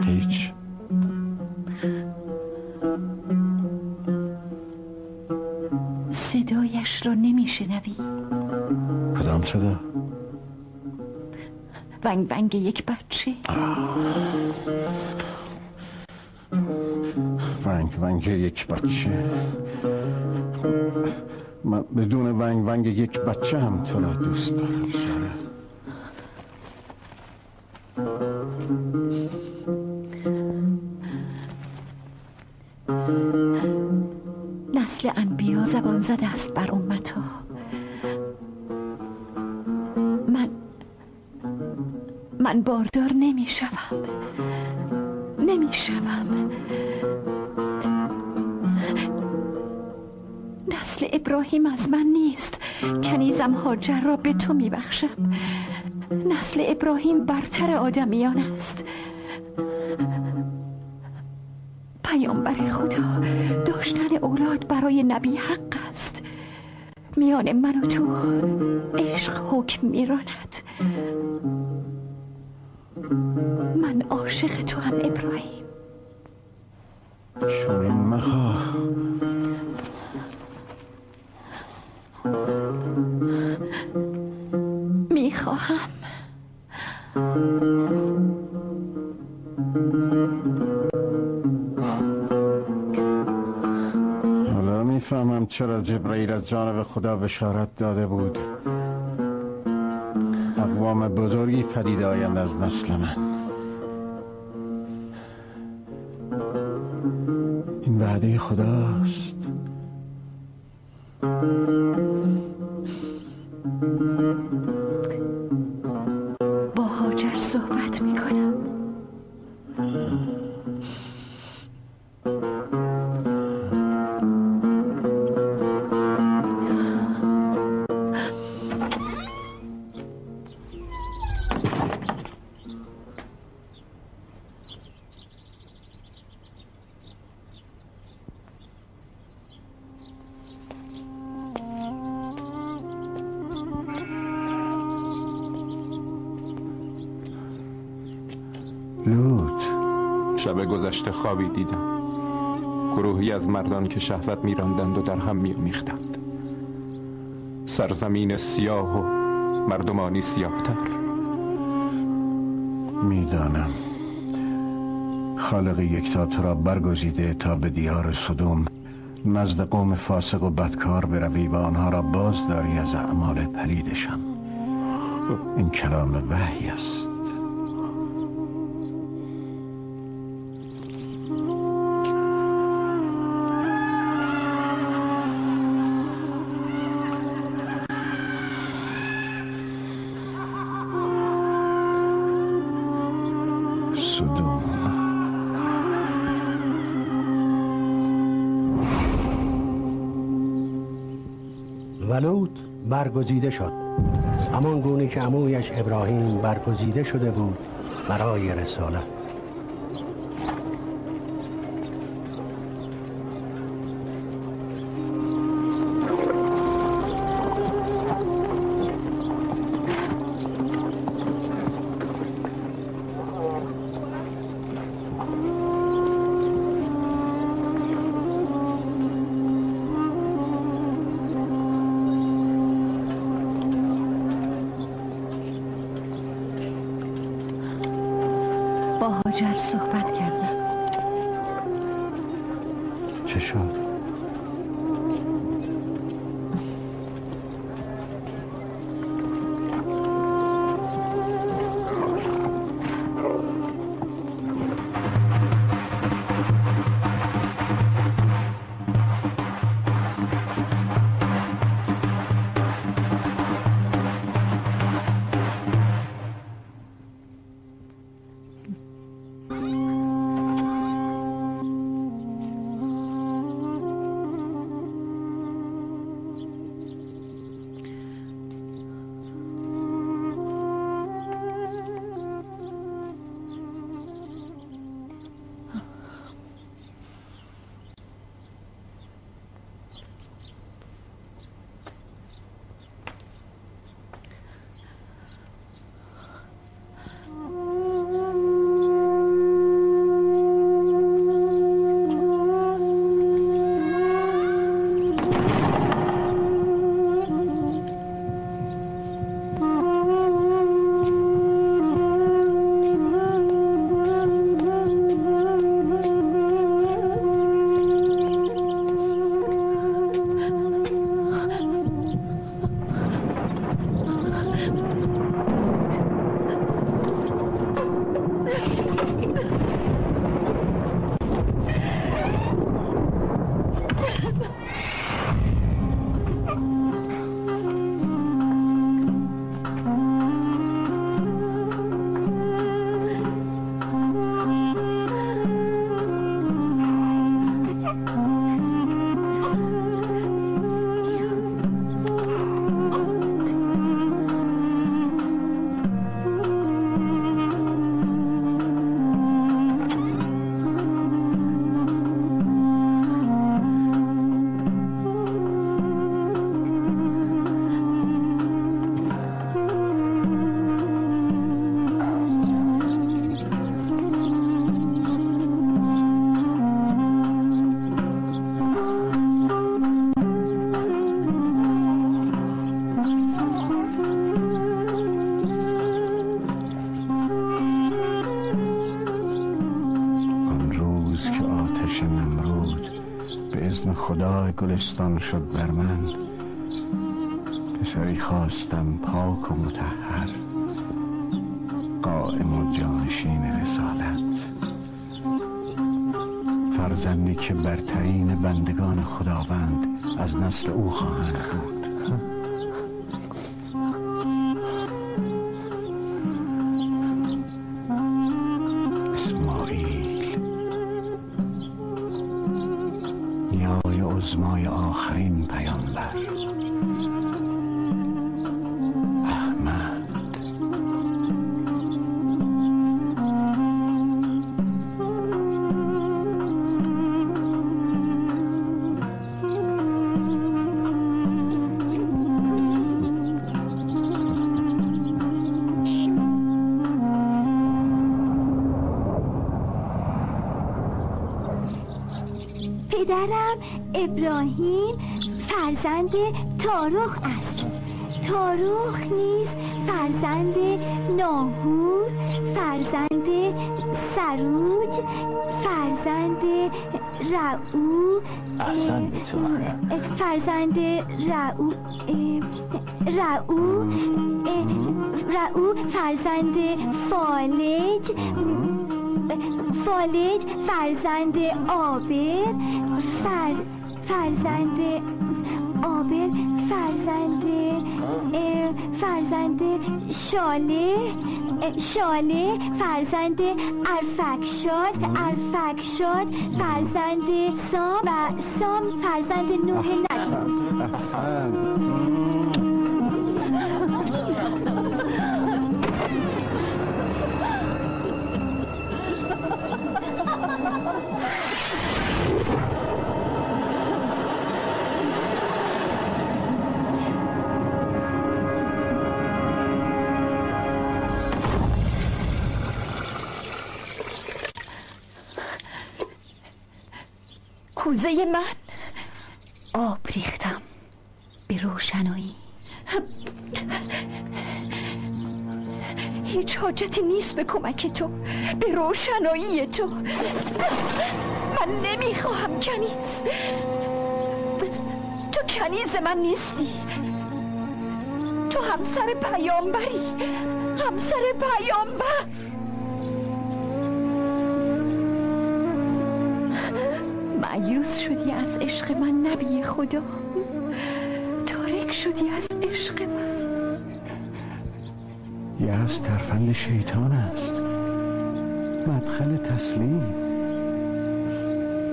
هیچ صدایش را نمیشنوی. کدام صدا؟ ونگ ونگ یک بچه. ونگ ونگ یک بچه. من بدون ونگ ونگ یک بچه هم تو را دوست دارم. فلک میراند. من عاشق تو هم ابراهیم. شورین مخواه. می‌خواهم. حالا می‌فهمم چرا جبرئیل از جانب خدا بشارت داده بود. اقوام بزرگی پدید آیند از نسل من. این وعده خداست. شهوت میراندند و در هم میامیختند. سرزمین سیاه و مردمانی سیاهتر. می‌دانم. خالق یکتا را برگزیده تا به دیار صدوم. نزد قوم فاسق و بدکار بروی و آنها را باز داری از اعمال پلیدشان این کلام وحی است. ولوط برگزیده شد. همان گونه که عمویش ابراهیم برگزیده شده بود برای رسالت. به ازن خدا گلستان شد بر من. پسری خواستم پاک و متحر قائم و جانشین رسالت. فرزندی که برترین بندگان خداوند از نسل او خواهند بود. ابراهیم فرزند تاروخ است. تاروخ نیز فرزند ناهور فرزند سروج فرزند رعو فرزند رعو رعو رعو فرزند فالج فالج فرزند آبر فرزند آبر فرزند فرزند شاله شاله فرزند ارفکشاد ارفکشاد فرزند سام و سام فرزند نوح نشد کوزه من؟ آب ریختم به روشنایی. هیچ حاجتی نیست به کمک تو به روشنایی تو. من نمی‌خواهم کنیز. تو کنیز من نیستی. تو همسر پیامبری. همسر پیامبر. معیوس شدی از عشق من نبی خدا. تارک شدی از عشق من. یأس ترفند شیطان است. مدخل تسلیم.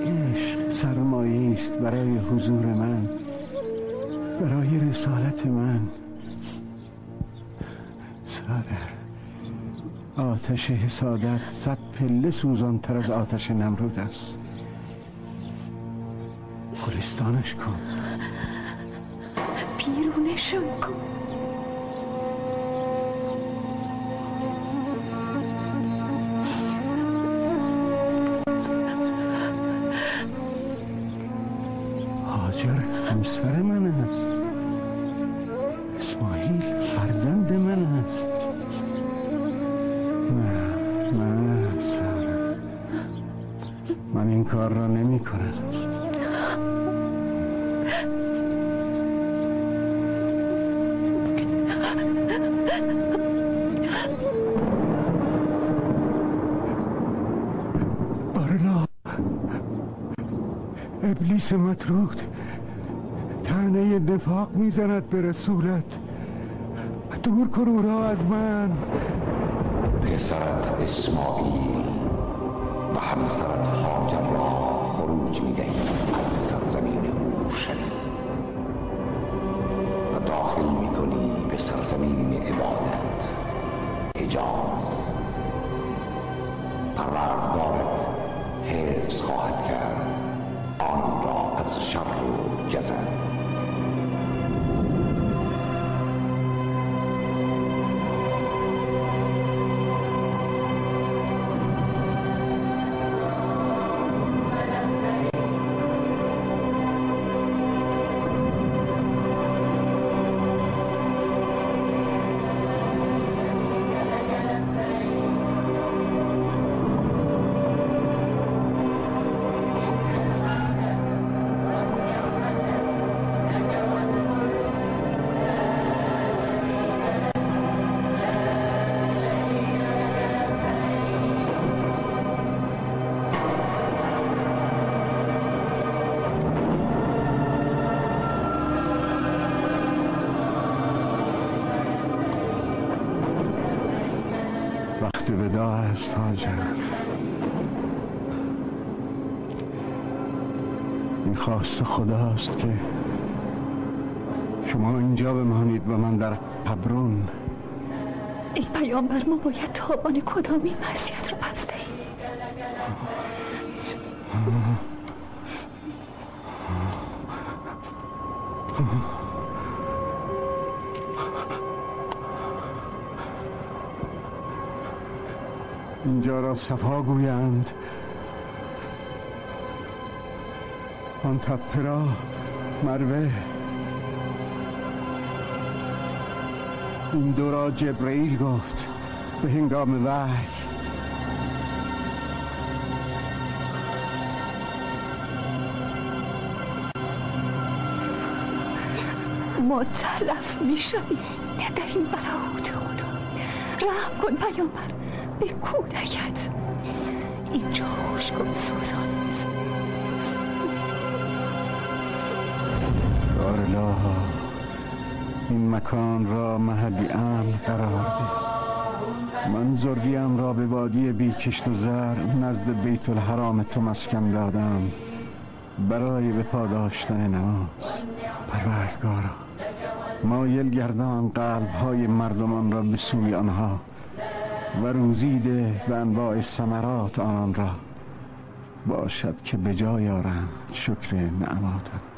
عشق سرمایه است برای حضور من برای رسالت من. سادر آتش حسادت صد پله سوزانتر از آتش نمرود است. گلستانش کن. بیرونشون کن. مطرود تنه نفاق می‌زند به رسولت دور کن او را از من. پسرت اسماعیل و همسرت هاجر را خروج می‌دهی. از سرزمین اورشلیم. و داخل می‌کنی به سرزمین عبادت. حجاز خداست که شما اینجا بمانید و من در قبرون ای پیامبر ما باید تابان کدامی معصیت رو پس دهیم اینجا را صفا گویند. آن تپه را مروه. این دو را جبرئیل گفت به هنگام وحی. ما تلف می شویم در این براهوت خدا. رحم کن پیامبر. به کودکت. اینجا خوش کن سوزان. مکان را محلی امن قرار ده من زرگیم را به وادی بیکشت و زر نزد بیت الحرام تو مسکن دادم. برای به پاداشتن نماز. پروردگارا مایل گردان قلب های مردمان را به سوی آنها و روزیده به انواع سمرات آن را. باشد که به جای آرند. شکر نعماتت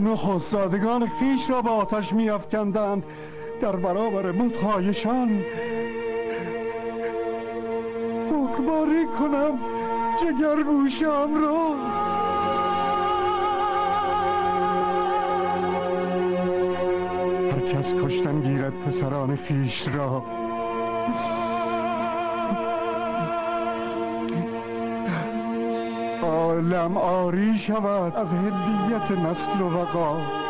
نخستادگان خیش را به آتش میافکندند در برابر بودهایشان بکباری کنم جگر گوشم را. هر کس کشتن گیرد پسران خیش را. لم آری شود از هدیت نسل و وقا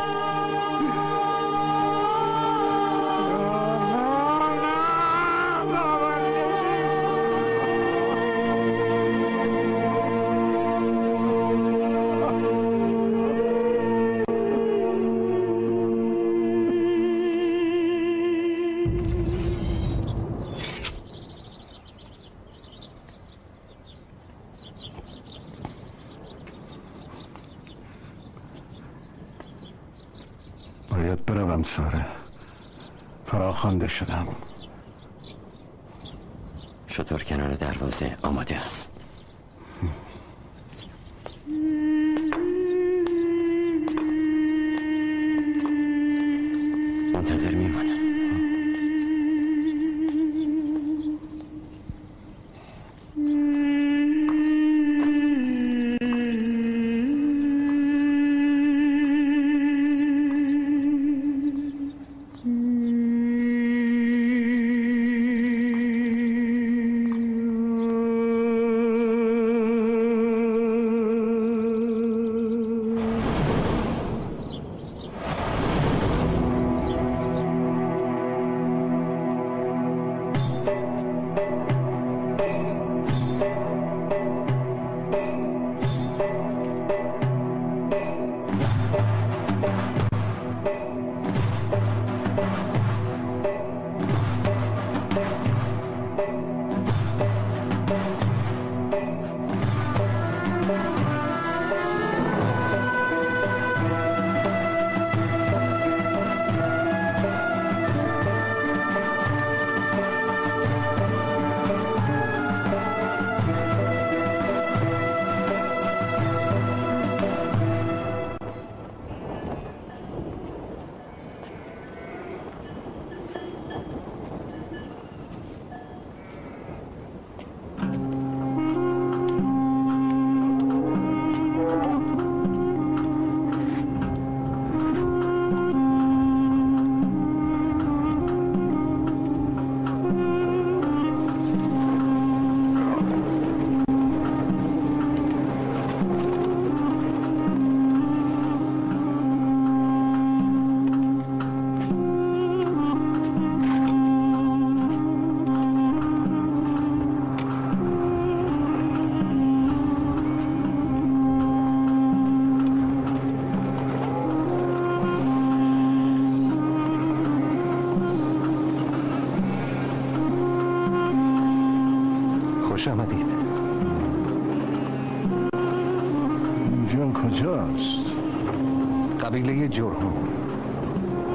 های جرهون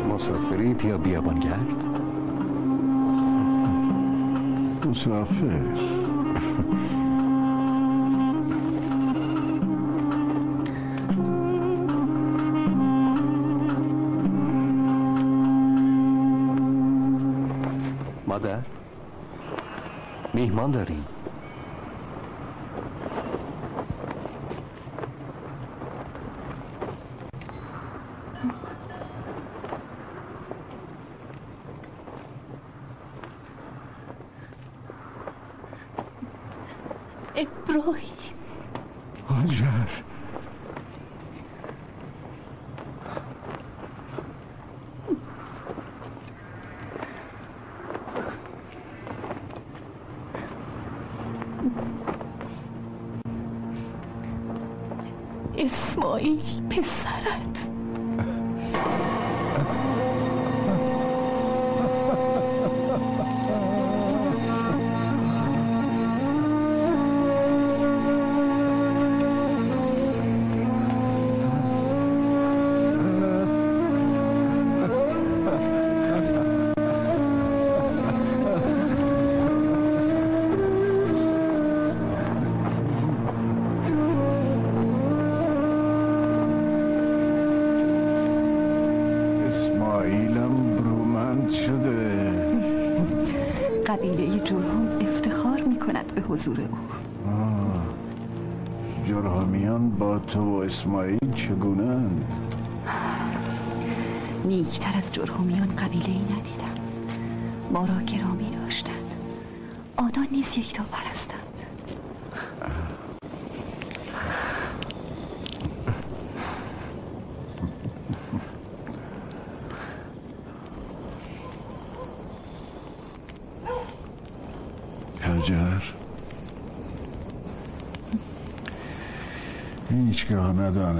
مسافرید یا بیابانگرد؟ مسافر. مادر میهمان داریم.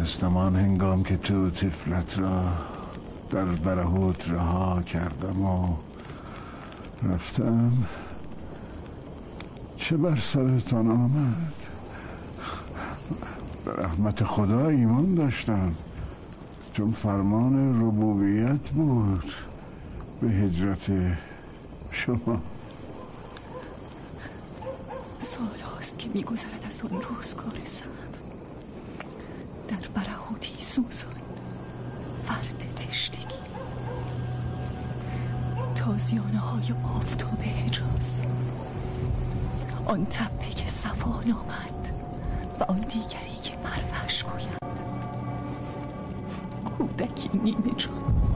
ندانستم آن هنگام که تو طفلت را در برهوت رها کردم و رفتم چه بر سرتان آمد؟ به رحمت خدا ایمان داشتم چون فرمان ربوبیت بود به هجرت شما. سال هاست که میگذرد از اون روزگار سخت. برهوتی سوزان. فرد تشتگی تازیانه های آفتاب حجاز. آن تپه که صفان آمد و آن دیگری که پرفش گوید. کودکی نیمه جان.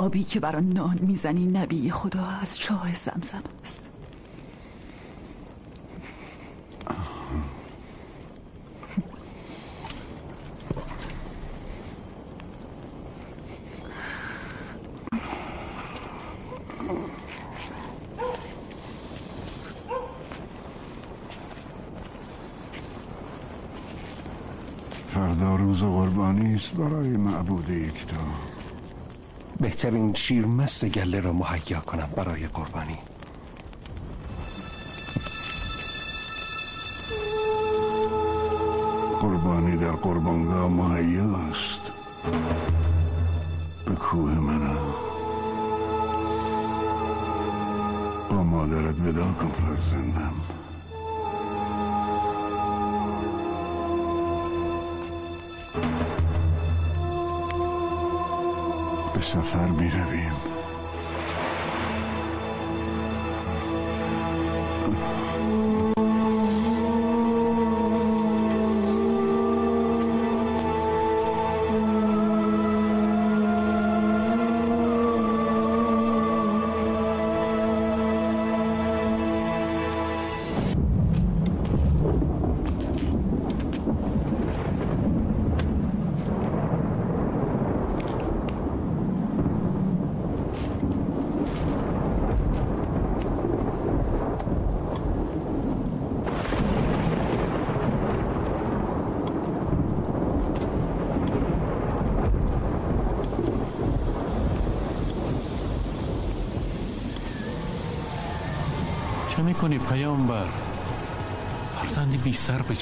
آبی که بر نان می‌زنی نبی خدا از چاه زمزم است. فردا روز قربانی است برای معبود یکتا بهترین شیرمست گله را مهیا کنم برای قربانی. قربانی در قربانگاه مهیا است. به کوه منم. با مادرت ودا کن فرزندم. سفر می رویم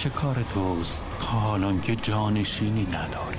چه کار توست؟ حالان که جانشینی نداری.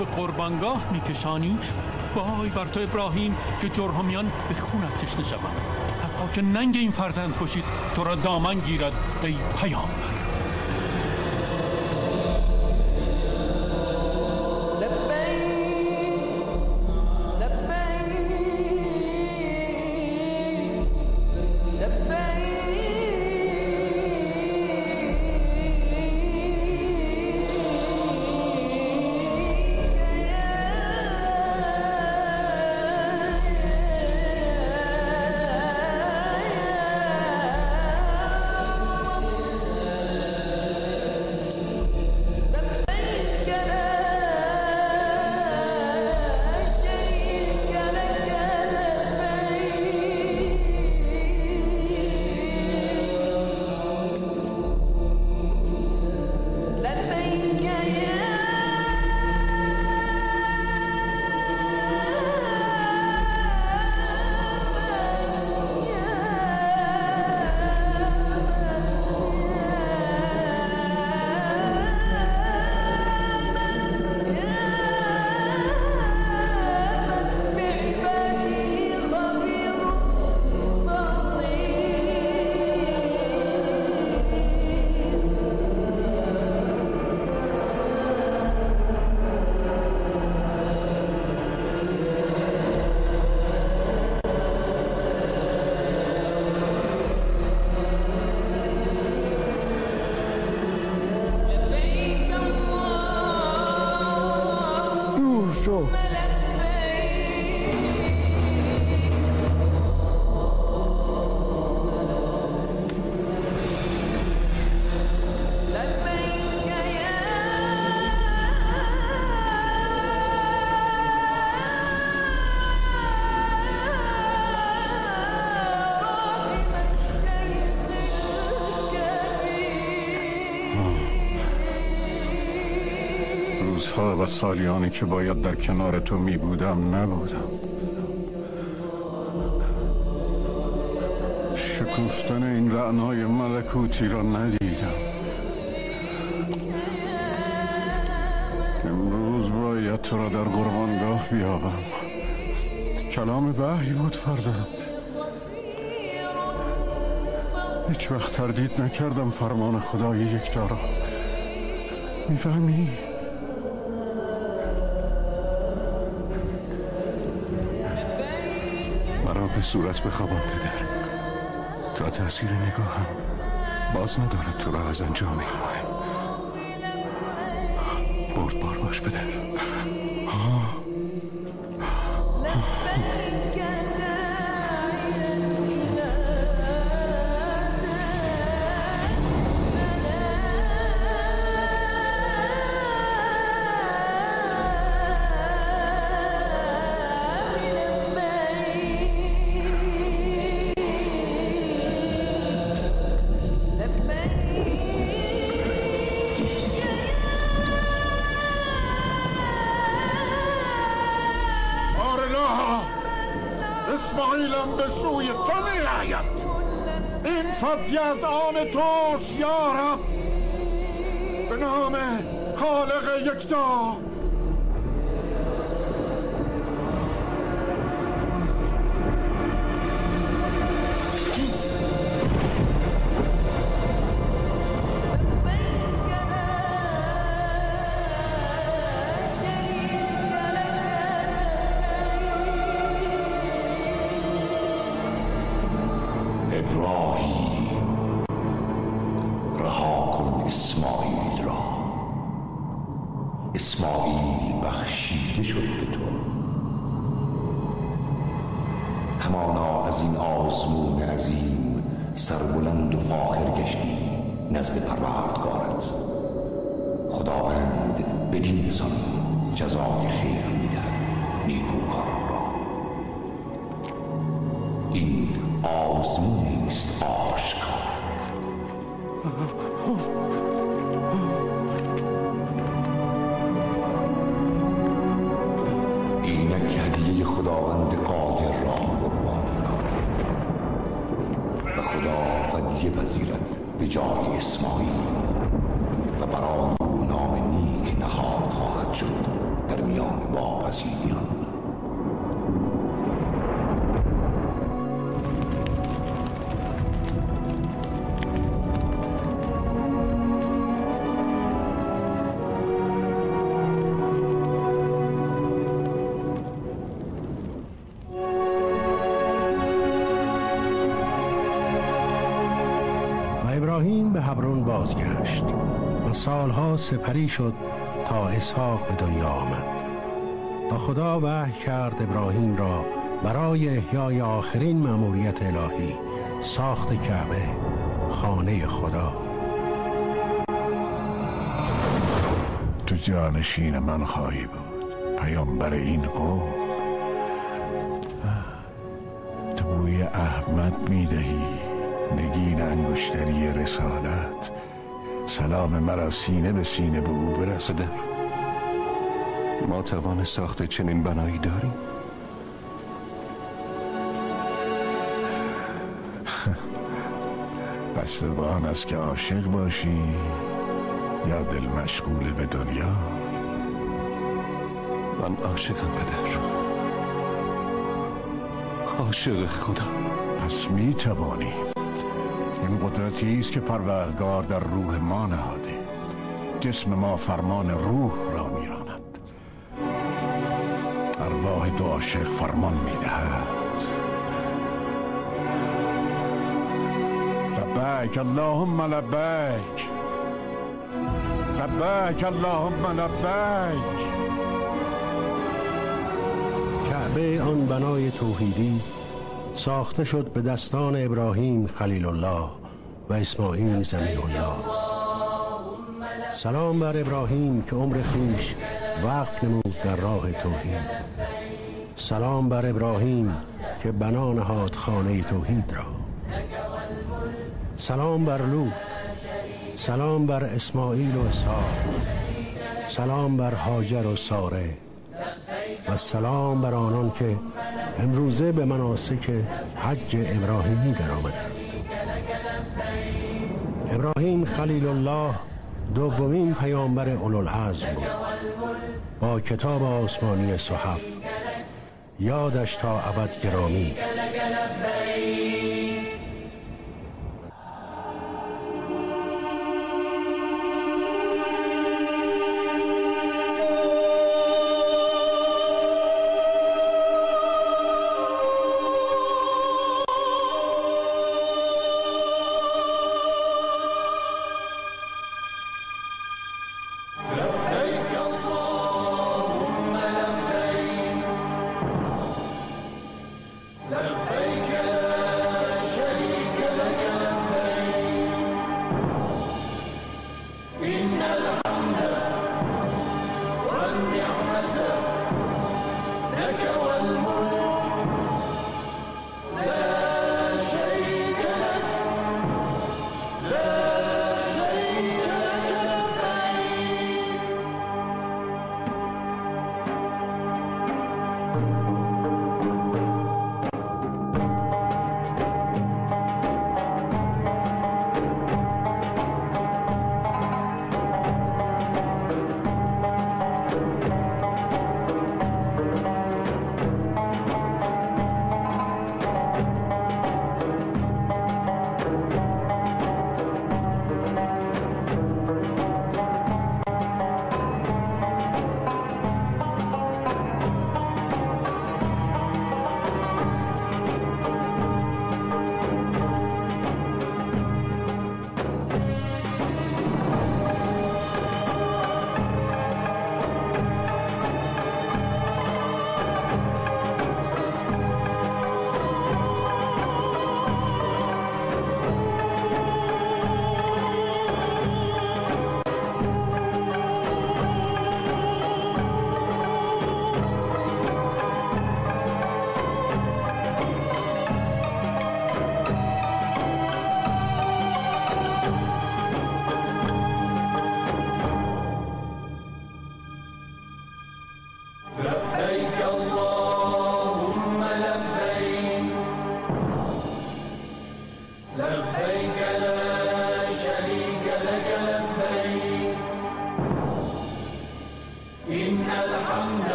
به قربانگاه میکشانی؟ وای بر تو ابراهیم که جرهمیان به خونت تشنه شوند. حتی که ننگ این فرزند کشید تو را دامن گیرد ای پیامبر سالیانی که باید در کنار تو می بودم نبودم. شکفتن این رعنای ملکوتی را ندیدم. امروز باید تو را در قربانگاه بیابم. کلام وحی بود فرزند. هیچ وقت تردید نکردم فرمان خدای یک دارا می‌فهمی؟ به صورت پدر. تا تاثیر نگاهم باز ندارد تو را از انجام این برد بار باش پدر. فضی از آن توست یارب. به نام خالق یکتا. اینک سپری شد تا اسحاق به دنیا آمد. و خدا وحی کرد ابراهیم را برای احیای آخرین مأموریت الهی ساخت کعبه خانه خدا. تو جانشین من خواهی بود. پیامبر این قوم. تو بوی احمد می‌دهی. نگین انگشتری رسالت. سلام مرا سینه به سینه به او برسده. ما توان ساخت چنین بنایی داریم؟ پس آن است که عاشق باشی یا دل مشغول به دنیا؟ من عاشقم پدر. عاشق خدا. پس می توانی این قدرتی است که پروردگار در روح ما نهاده. جسم ما فرمان روح را میراند. ارواح دو عاشق فرمان می‌دهد. لبیک اللهم لبیک. لبیک اللهم لبیک. کعبه آن بنای توحیدی ساخته شد به دستان ابراهیم خلیل الله. و اسماعیل زمین الله سلام بر ابراهیم که عمر خیش وقت نمود در راه توحید. سلام بر ابراهیم که بنا نهاد خانه توحید را. سلام بر لوط. سلام بر اسماعیل و اسحاق. سلام بر هاجر و ساره و سلام بر آنان که امروزه به مناسک حج ابراهیمی در آمدند ابراهیم خلیل الله دومین پیامبر اولوالعزم بود. با کتاب آسمانی صحف. یادش تا ابد گرامی.